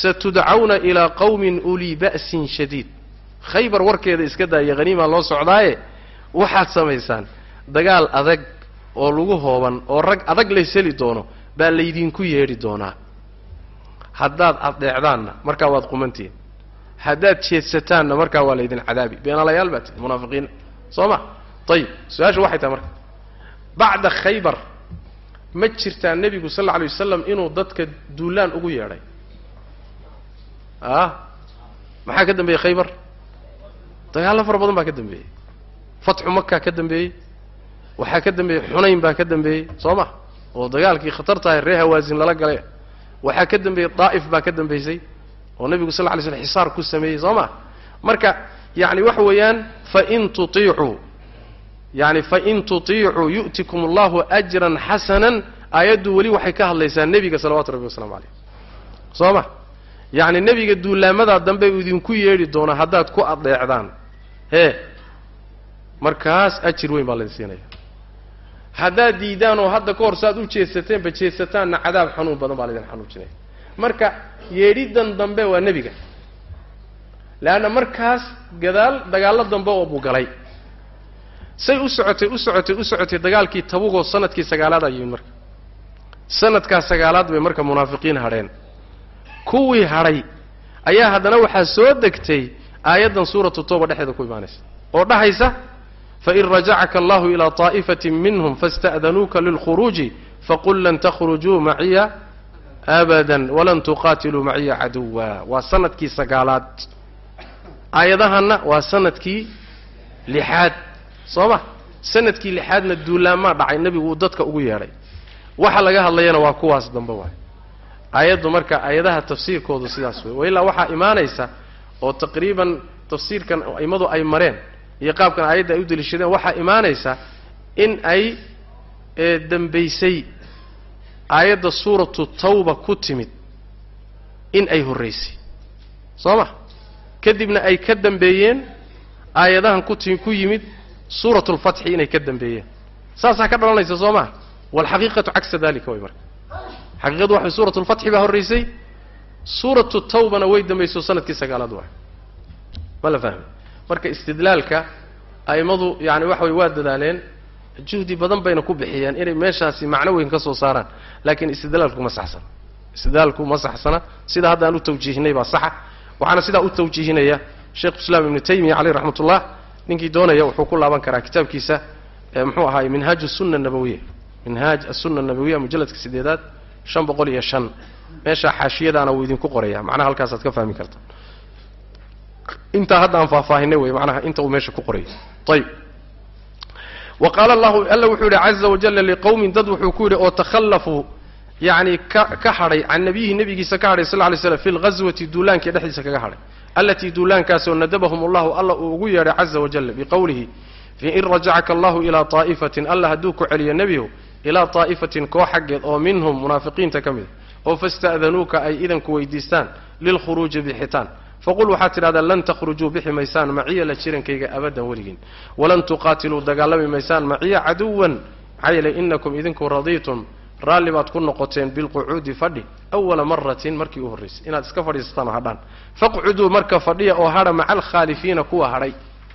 satudcawna ilaa qawmin ulii ba'sin shadiid. Khaybar warkeeda iska daaya haniimaa loo socdaaye? Waxaad samaysaan dagaal adag oo lagu hooban oo rag adag lays heli doono baa laydinku yeedhi doonaa. Haddaad adeecdaanna markaa waad qumantihin haddaad jeedsataanna markaa waa laydin cadaabi. Beenalayaal baa tihi munaafiqiin. Soo ma? Ayib su'aashu waxay tahay marka. Bacda khaybar ma jirtaa nebigu sal alla alay wasalam inuu dadka duulaan ugu yeedhay? Ah? Maxaa ka dambeeyey khaybar? Dagaallo fara badan baa ka dambeeyey. Fatxu makaa ka dambeeyey. Waxaa ka dambeeyey xunayn baa ka dambeeyey. Soo ma oo dagaalkii khatar tahay ree hawaasin lala galay waxaa ka dambeeyey daa'if baa ka dambaysay oo nebigu sal ly slm xisaar ku sameeyey soo ma? Marka yacni waxa weeyaan fain tutiicuu yani fain tutiicuu yu'tikum allahu ajran xasanan aayaddu weli waxay ka hadlaysaa nebiga salawatu rabbi waslamu calayh soo ma? Yacni nebiga duulaamadaa dambe idinku yeedhi doonaa haddaad ku adeecdaan. Hee markaas ajir weyn baa laydin siinaya haddaad diidaan oo hadda ka hor saaad u jeesateenba jeesataanna cadaab xanuun badan baa laydin xanuujinaya marka yeedhidan dambe waa nebiga. Leanna markaas gadaal dagaallo dambe oo buu galay. Say u socotay u socotay u socotay dagaalkii tabugoo sannadkii sagaalaad a yimid marka. Sanadkaa sagaalaad bay marka munaafiqiin hadheen. Kuwii hadhay ayaa haddana waxaa soo degtay aayaddan suuratu tawba dhexdeeda ku imaanaysa. Oo dhahaysa fain rajacaka allahu ilaa طaa'ifatin minhum faاsta'danuuka lilkhuruuji faqul lan takhrujuu maciya abadan walan tuqaatiluu maciya caduwa waa sannadkii sagaalaad. Aayadahanna waa sannadkii lixaad. Soo ma sannadkii lixaadna duulaamaa dhacay nebigu uu dadka ugu yeedhay. Waxa laga hadlayana waa kuwaas dambe waay. Aayaddu marka aayadaha tafsiirkoodu sidaas wey ilaa waxaa imaanaysa oo taqriiban tafsiirkan aimadu ay mareen iyo qaabkan aayadda ay u deliishadeen waxaa imaanaysa in ay dembaysay aayadda suuratu tawba ku timid in ay horraysay soo ma? Kadibna ay ka dambeeyeen aayadahan kuti ku yimid suuratu lfatxi inay ka dambeeyeen. Saasaa ka dhalanaysa soo maa walxaqiiqatu cagsa dalika way marka. Xaqiiqadu waxay suuratu lfatxi baa horraysay suuratu tawbana way dambayso sannadkii sagaalaad waay. Ma la fahmi marka istidlaalka a'immadu yani waxa way waa dadaaleen juhdi badan bayna ku bixiyeen inay meeshaasi macno weyn ka soo saaraan. Laakiin istidlaalku ma saxsana istidlaalku ma saxsana. Sida hadda aan u tawjiihinay baa saxa. Waxaana sidaa u tawjiihinaya sheekh islaam ibnu taymiya caleyh raxmat ullah ninkii doonaya wuxuu ku laaban karaa kitaabkiisa muxuu ahaay minhaaj sunna nabawiya minhaaj asunna nabawiya mujalladka sideedaad shan boqol iyo shan. Meeshaa xaashiyadaana wuu idinku qoraya macnaha halkaasaad ka fahmi kartaa intaa hadda aan faahfaahinay wey macnaha inta uu meesha ku qorayo ayib wa qaala allahu alla wuxuu yidhi caza wajalla liqowmin dad wuxuu ku yidhi oo takhallafuu yacni ka ka hadhay can nabiyihi nebigiisa ka hadhay sal lay slam fi lghaswati duulaankii dhexdiisa kaga hadhay. Allatii duulaankaasoo nadabahum allahu alla uu ugu yeedhay caza wajalla biqowlihi in rajacaka allahu ilaa taa'ifatin alla hadduu ku celiyo nebihu ilaa taa'ifatin koox xaggeed oo minhum munaafiqiinta ka mid a oo fasta'danuuka ay idanku weydiistaan lilkhuruuji bixitaan faqul waxaad tidhahdaa lan takhrujuu bixi maysaan maciya la jirankayga abadan weligiin walan tuqaatiluu dagaalami maysaan maciya caduwan maxaa yeelay inakum idinku radiitum raalli baad ku noqoteen bilqucuudi fadhi awala maratin markii u horraysay inaad iska fadhiisataan hadhaan faqcuduu marka fadhiya oo hadha maca alkhaalifiina kuwa hadhay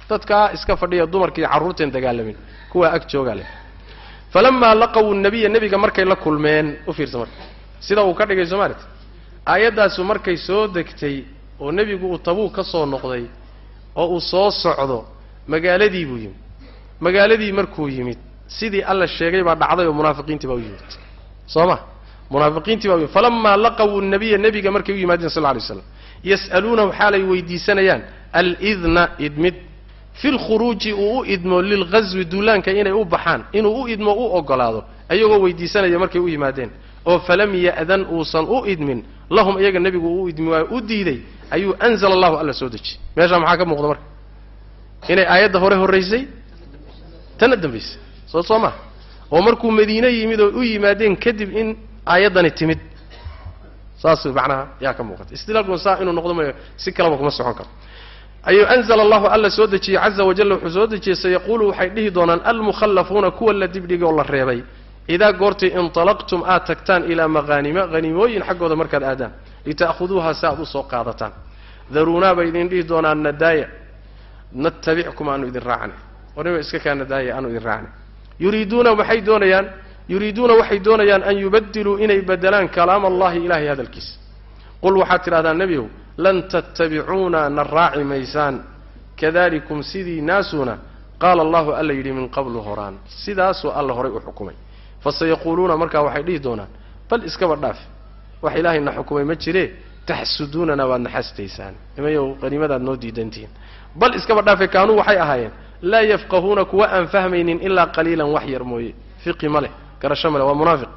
dadkaa iska fadhiya dumarkii carruurteen dagaalamin kuwaa ag joogaa leh falamaa laqaw nabiya nebiga markay la kulmeen u fiirsa marka sida uu ka dhigay soomaalit aayaddaasu markay soo degtay oo nebigu uu tabuug ka soo noqday oo uu soo socdo magaaladii buu yimid. Magaaladii markuu yimid sidii alla sheegay baa dhacday oo munaafiqiintii baa u yimid. Soo ma? Munaafiqiintii baa u yimid. Falamaa laqaw nabiya nebiga markay u yimaadeen sal lla slam yas'aluunahu xaalay weydiisanayaan alidna idmid. Fi lkhuruuji uu u idmo lilghaswi duulaanka inay u baxaan inuu u idmo u ogolaado ayagoo weydiisanaya markay u yimaadeen. Oo falam ya'dan uusan u idmin lahum iyaga nebigu uu u idmi waayo u diiday ayuu anzala allahu alla soo dejiyey meeshaa maxaa ka muuqda marka? Inay aayadda hore horraysay tana dambaysay soo soo maa oo markuu madiine yimid oo u yimaadeen kadib in aayaddani timid. Saas macnaha yaa ka muuqata istidlaalkuna saa inuu noqdo mayo si kalaba kuma socon karo. Ayuu anzala allahu alla soo dejiyey caza wajalla wuxuu soo dejiyey sayaquulu waxay dhihi doonaan almukhallafuuna kuwa la dibdhigay oo la reebay. Idaa goortay intalaqtum aad tagtaan ilaa maqhaanima haniimooyin xaggooda markaad aadaan lita'khuduuha si aad soo qaadataan daruunaa bay idin dhihi doonaan nadaaya natabickum aanu idin raacnay warniba iska kaa nadaaya aanu idin raacnay yuriiduuna maxay doonayaan yuriiduuna waxay doonayaan an yubadiluu inay bedelaan kalaam allahi ilahay hadalkiisa qul waxaad tidhahdaa nebiyow lan tattabicuuna na raaci maysaan kadalikum sidii naasuna qaala allahu alla yidhi min qablu horaan sidaasuu alla horay u xukumay fasayaquuluuna markaa waxay dhihi doonaan bal iskaba dhaaf wax ilaahayna xukumay ma jiree taxsuduunana waad naxastaysaan. Nimayow qaniimadaad noo diidantihiin bal iskaba dhaafe kaanuu waxay ahaayeen laa yafqahuuna kuwa aan fahmaynin ilaa qaliilan wax yar mooye. Fiqi ma leh garasho ma leh waa munaafiq.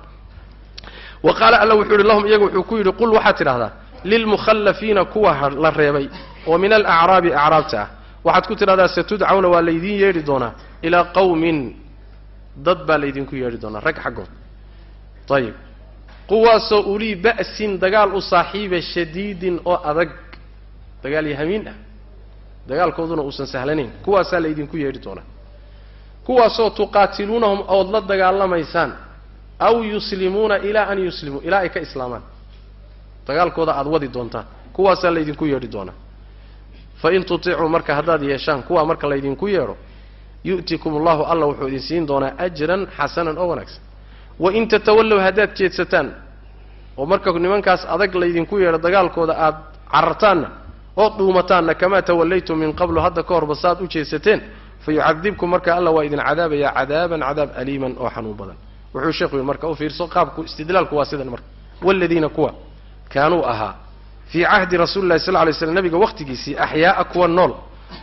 Wa qaala alla wuxuu yidhi lahum iyaga wuxuu ku yidhi qul waxaad tidhahdaa lilmukhallafiina kuwa la reebay oo min alacraabi acraabta ah. Waxaad ku tidhahdaa satudcawna waa laydiin yeedhi doonaa ilaa qawmin dad baa laydinku yeedhi doonaa rag xaggood. Ayib kuwaasoo ulii ba'sin dagaal u saaxiiba shadiidin oo adag. Dagaal yahamiin ah. Dagaalkooduna uusan sahlanayn. Kuwaasaa laydinku yeedhi doonaa kuwaasoo tuqaatiluunahum ood la dagaalamaysaan. Aw yuslimuuna ilaa an yuslimuu ilaa ay ka islaamaan. Dagaalkooda aada wadi doontaan. Kuwaasaa laydinku yeedhi doonaa fa in tuticuu marka haddaad yeeshaan kuwaa marka laydinku yeedho yu'tikum allahu alla wuxuu idin siin doonaa ajran xasanan oo wanaagsan wain tatawallow haddaad jeedsataan oo marka nimankaas adag laydinku yeedho dagaalkooda aada carartaanna ood dhuumataanna kamaa tawallaytum min qablu hadda ka horba saaad u jeedsateen fa yucadibkum marka alla waa idin cadaabayaa cadaaban cadaab aliiman oo xanuun badan. Wuxuu sheekhu yidhi marka u fiirso qaabku istidlaalku waa sidan marka. Waaladiina kuwa kaanuu ahaa fii cahdi rasuuli llahi sal lla lay slam nabiga wakhtigiisii axyaa'a kuwa nool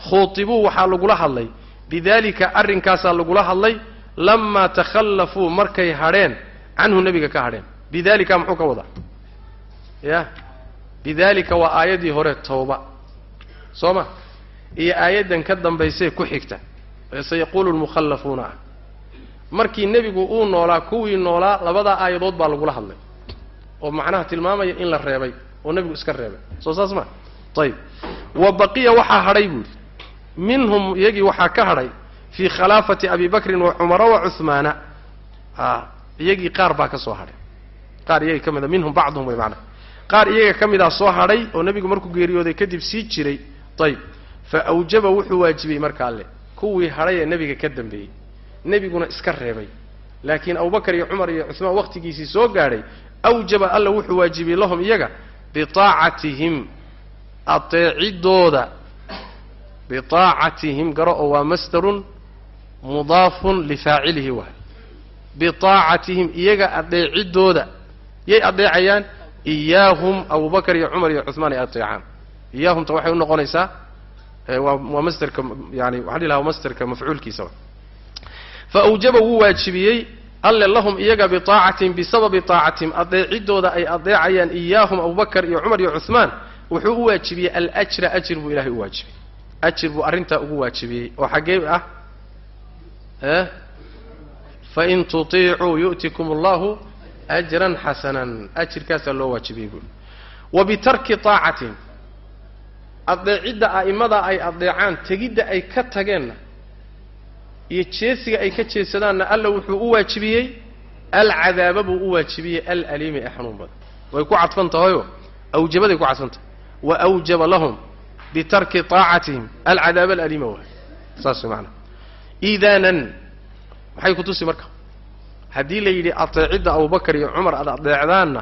khuutibuu waxaa lagula hadlay bidalika arrinkaasaa lagula hadlay lamaa takhallafuu markay hadheen canhu nebiga ka hadheen bidalika muxuu ka wadaa ya bidalika waa aayaddii hore tawba soo ma iyo aayaddan ka dambaysee ku xigta ee sayaquulu lmukhallafuuna ah markii nebigu uu noolaa kuwii noolaa labadaa aayadood baa lagula hadlay oo macnaha tilmaamaya in la reebay oo nebigu iska reebay soo saas ma ayib wa baqiya waxaa hadhay buuhi minhum iyagii waxaa ka hadhay fii khilaafati abi bakrin wa cumara wa cuhmaana a iyagii qaar baa ka soo hadhay qaar iyagii ka mid a minhum bacduhum way macnaha qaar iyaga ka mid ah soo hadhay oo nebigu markuu geeriyooday kadib sii jiray. Ayib fa awjaba wuxuu waajibiyey marka alle. Kuwii hadhay ee nebiga ka dambeeyey. Nebiguna iska reebay. Laakiin abubakar iyo cumar iyo cuhmaan wakhtigiisii soo gaadhay awjaba alla wuxuu waajibiyey lahum iyaga bitaacatihim. Adeecidooda biaacatihim garo oo waa masdarun mudaafun lifaacilihi waay biaacatihim iyaga adeecidooda yay adeecayaan iyaahum abubakar iyo cumar iyo cuhmaan ay adeecaan iyaahumta waxay u noqonaysaa waa masderka yani waxaan dhihi lahaa masderka mafcuulkiisaba fa awjaba wuu waajibiyey alle lahum iyaga biaacatihim bisababi aacatihim adeecidooda ay adeecayaan iyaahum abubakar iyo cumar iyo cuhmaan wuxuu u waajibiyey alajra ajir buu ilahay u waajibiyey. Ajir buu arrintaa ugu waajibiyey oo xaggee ah fain tutiicuu yu'tikum allahu ajran xasanan ajirkaasaa loo waajibiyey. Buui wa bitarki adeecidda a'imada ay adeecaan tegidda ay ka tageenna iyo jeesiga ay ka jeesadaanna alla wuxuu u waajibiyey alcadaaba buu u waajibiyey alaliimi ee xanuun badan. Way ku cadfan tahayoo awjabaday ku cadfan tahay. Wa awjaba lahum bitarki aacatihim alcadaaba alaliima waay. Saas way maanaa iidaanan maxay ku tusi marka haddii la yidhi adeecidda abubakar iyo cumar aad adeecdaanna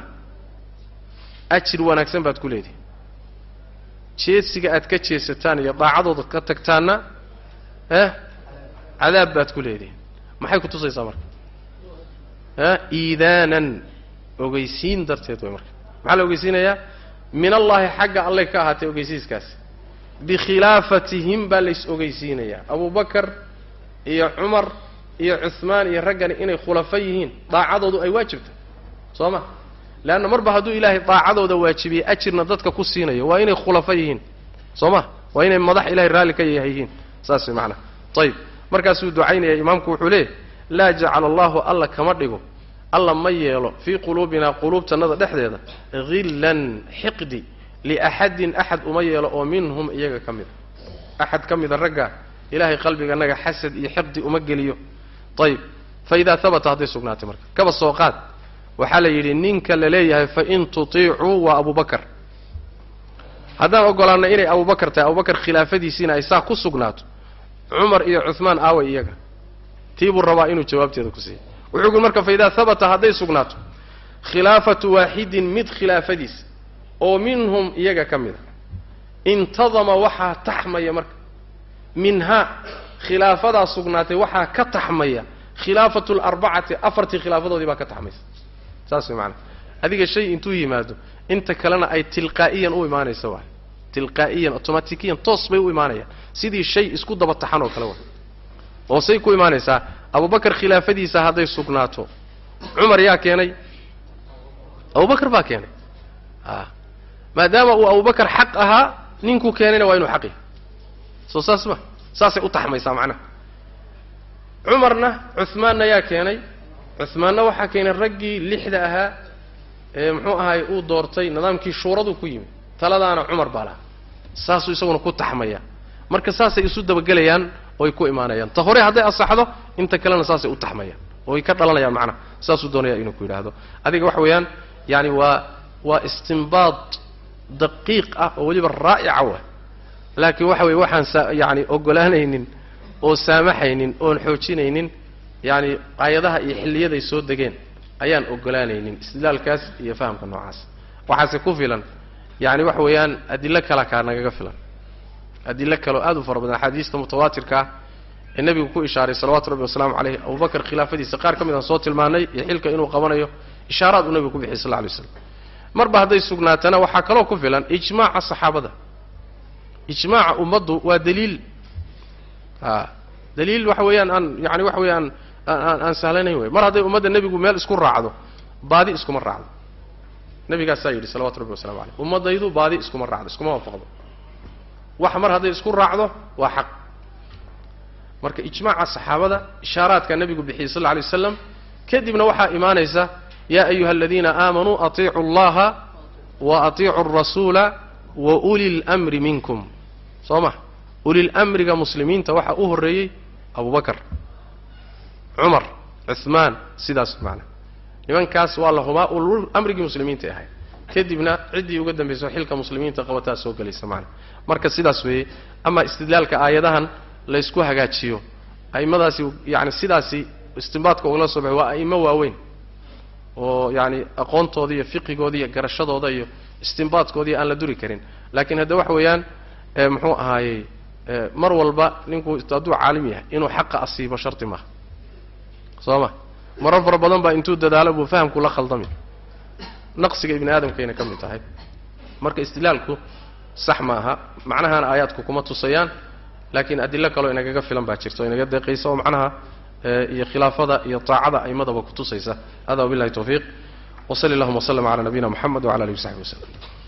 ajir wanaagsan baad ku leedihi jeesiga aad ka jeesataan iyo daacadooda ka tagtaanna eh cadaab baad ku leedihin maxay ku tusaysaa marka iidaanan ogeysiin darteed way marka maxaa la ogeysiinayaa min allahi xagga allay ka ahaatay ogeysiiskaasi bikhilaafatihim baa lays ogeysiinayaa abubakar iyo cumar iyo cuhmaan iyo raggani inay khulafo yihiin daacadoodu ay waajibtay soo ma? Leanna marba hadduu ilaahay daacadooda waajibiyey ajirna dadka ku siinayo waa inay khulafo yihiin. Soo ma? Waa inay madax ilahay raalli ka yahayihiin saas way macanaha ayib markaasuu ducaynaya imaamku wuxuu leeyahy laa jacala allahu alla kama dhigo. Alla ma yeelo fii quluubina quluubtannada dhexdeeda hillan xiqdi liaxadin axad uma yeelo oo minhum iyaga ka mida axad ka mida ragga ilahay qalbiganaga xasad iyo xiqdi uma geliyo. Ayib fa idaa habata hadday sugnaatay marka. Kaba soo qaad. Waxaa la yidhi ninka la leeyahay fain tutiicuu waa abubakar haddaan ogolaanna inay abubakar tahay abubakar khilaafadiisiina ay saa ku sugnaato. Cumar iyo cuhmaan aaway iyaga. Tii buu rabaa inuu jawaabteeda ku siiya wuxuu gui marka fa idaa habata hadday sugnaato khilaafatu waaxidin mid khilaafadiisa oo minhum iyaga ka mid a intadama waxaa taxmaya marka minhaa khilaafadaa sugnaatay waxaa ka taxmaya khilaafatu larbacati afartii khilaafadoodii baa ka taxmaysa. Saas way maanaa adiga shay intuu yimaado inta kalena ay tilqaa'iyan u imaanaysa waay. Tilqaa'iyan automatikiyan toos bay u imaanayaan. Sidii shay isku daba taxan oo kale wa oo say ku imaanaysaa abubakar khilaafadiisa hadday sugnaato. Cumar yaa keenay. Abubakar baa keenay. A maadaama uu abubakar xaq ahaa ninkuu keenayna waa inuu xaq yahay soo saas ma saasay u taxmaysaa macnaha. Cumarna cuhmaanna yaa keenay. Cuhmaanna waxaa keenay raggii lixda ahaa ee muxuu ahaay uu doortay nidaamkii shuuraduu ku yimid. Taladaana cumar baa lahaa. Saasuu isaguna ku taxmaya. Marka saasay isu dabagelayaan oy ku imaanayaan. Ta hore hadday asaxdo inta kalena saasay u taxmayaan ooy ka dhalanayaan macnaha. Saasuu doonaya inuu ku yidhaahdo. Adiga waxa weeyaan yaani waa waa istimbaad daqiiq ah oo weliba raa'ica wa laakiin waxa weye waxaan yani ogolaanaynin oo saamaxaynin oon xoojinaynin yaani aayadaha iyo xilliyaday soo degeen ayaan ogolaanaynin istidlaalkaas iyo fahamka noocaas. Waxaase ku filan yani waxa weeyaan adilo kala kaa nagaga filan. Adilo kaleo aad u fara badan axaadiista mutawaatirka ah ee nebigu ku ishaaray salawatu rabbi wasalaamu caleyh abubakar khilaafadiisa qaar ka mid aan soo tilmaanay iyo xilka inuu qabanayo ishaaraad uu nebigu ku bixiyay sal lla alay slam marba hadday sugnaatana waxaa kaloo ku filan ijmaaca saxaabada ijmaaca ummaddu waa daliil. A daliil waxa weeyaan aan yani waxa weeyaan aan aan sahlanayn wey mar hadday ummadda nebigu meel isku raacdo baadi iskuma raacdo. Nebigaasaa yidhi salawatu rabbi wasalamu caleyh ummaddaydu baadi iskuma raacdo iskuma waafaqdo. Wax mar hadday isku raacdo waa xaq. Marka ijmaaca saxaabada ishaaraadka nebigu bixiyey sal lla alay waslam kadibna waxaa imaanaysa ya ayuha aladiina aamanuu atiicu allaha wa atiicu arasuula wa uli lmri minkum. Soo ma ulilmriga muslimiinta waxaa u horreeyey abubakar cumar cuhmaan sidaas maanaa nimankaas waa la hubaa ulul amrigii muslimiinta ahay. Kadibna ciddii uga dambaysa xilka muslimiinta qabataa soo gelaysa maanaa marka sidaas weeye ama istidlaalka aayadahan laysku hagaajiyo. A'immadaasi yani sidaasi istimbaadka ugala soo baxay waa a'imo waaweyn. Oo yani fiqigooda iyo garashadooda iyo istimbaadkoodii aan la duri karin. Laakiin hadda waxa weeyaan muxuu ahaayey mar walba ninku hadduu caalim yahay inuu xaqa asiibo sharti maaha. Soo ma? Marar fara badan baa intuu dadaalo buu fahamku la khaldami. Naqsiga ibni aadamkayna ka mid tahay. Marka istidlaalku sax ma aha macnahaana aayaadku kuma tusayaan laakiin adilo kaloo inagaga filan baa jirta o inaga deeqaysa oo macnaha iyo khilaafada iyo taacada aimadaba kutusaysa hada wabillahi tawfiiq wsali allahuma wslm cala nabiyina moxamed wcala alihi wasaxbi waslem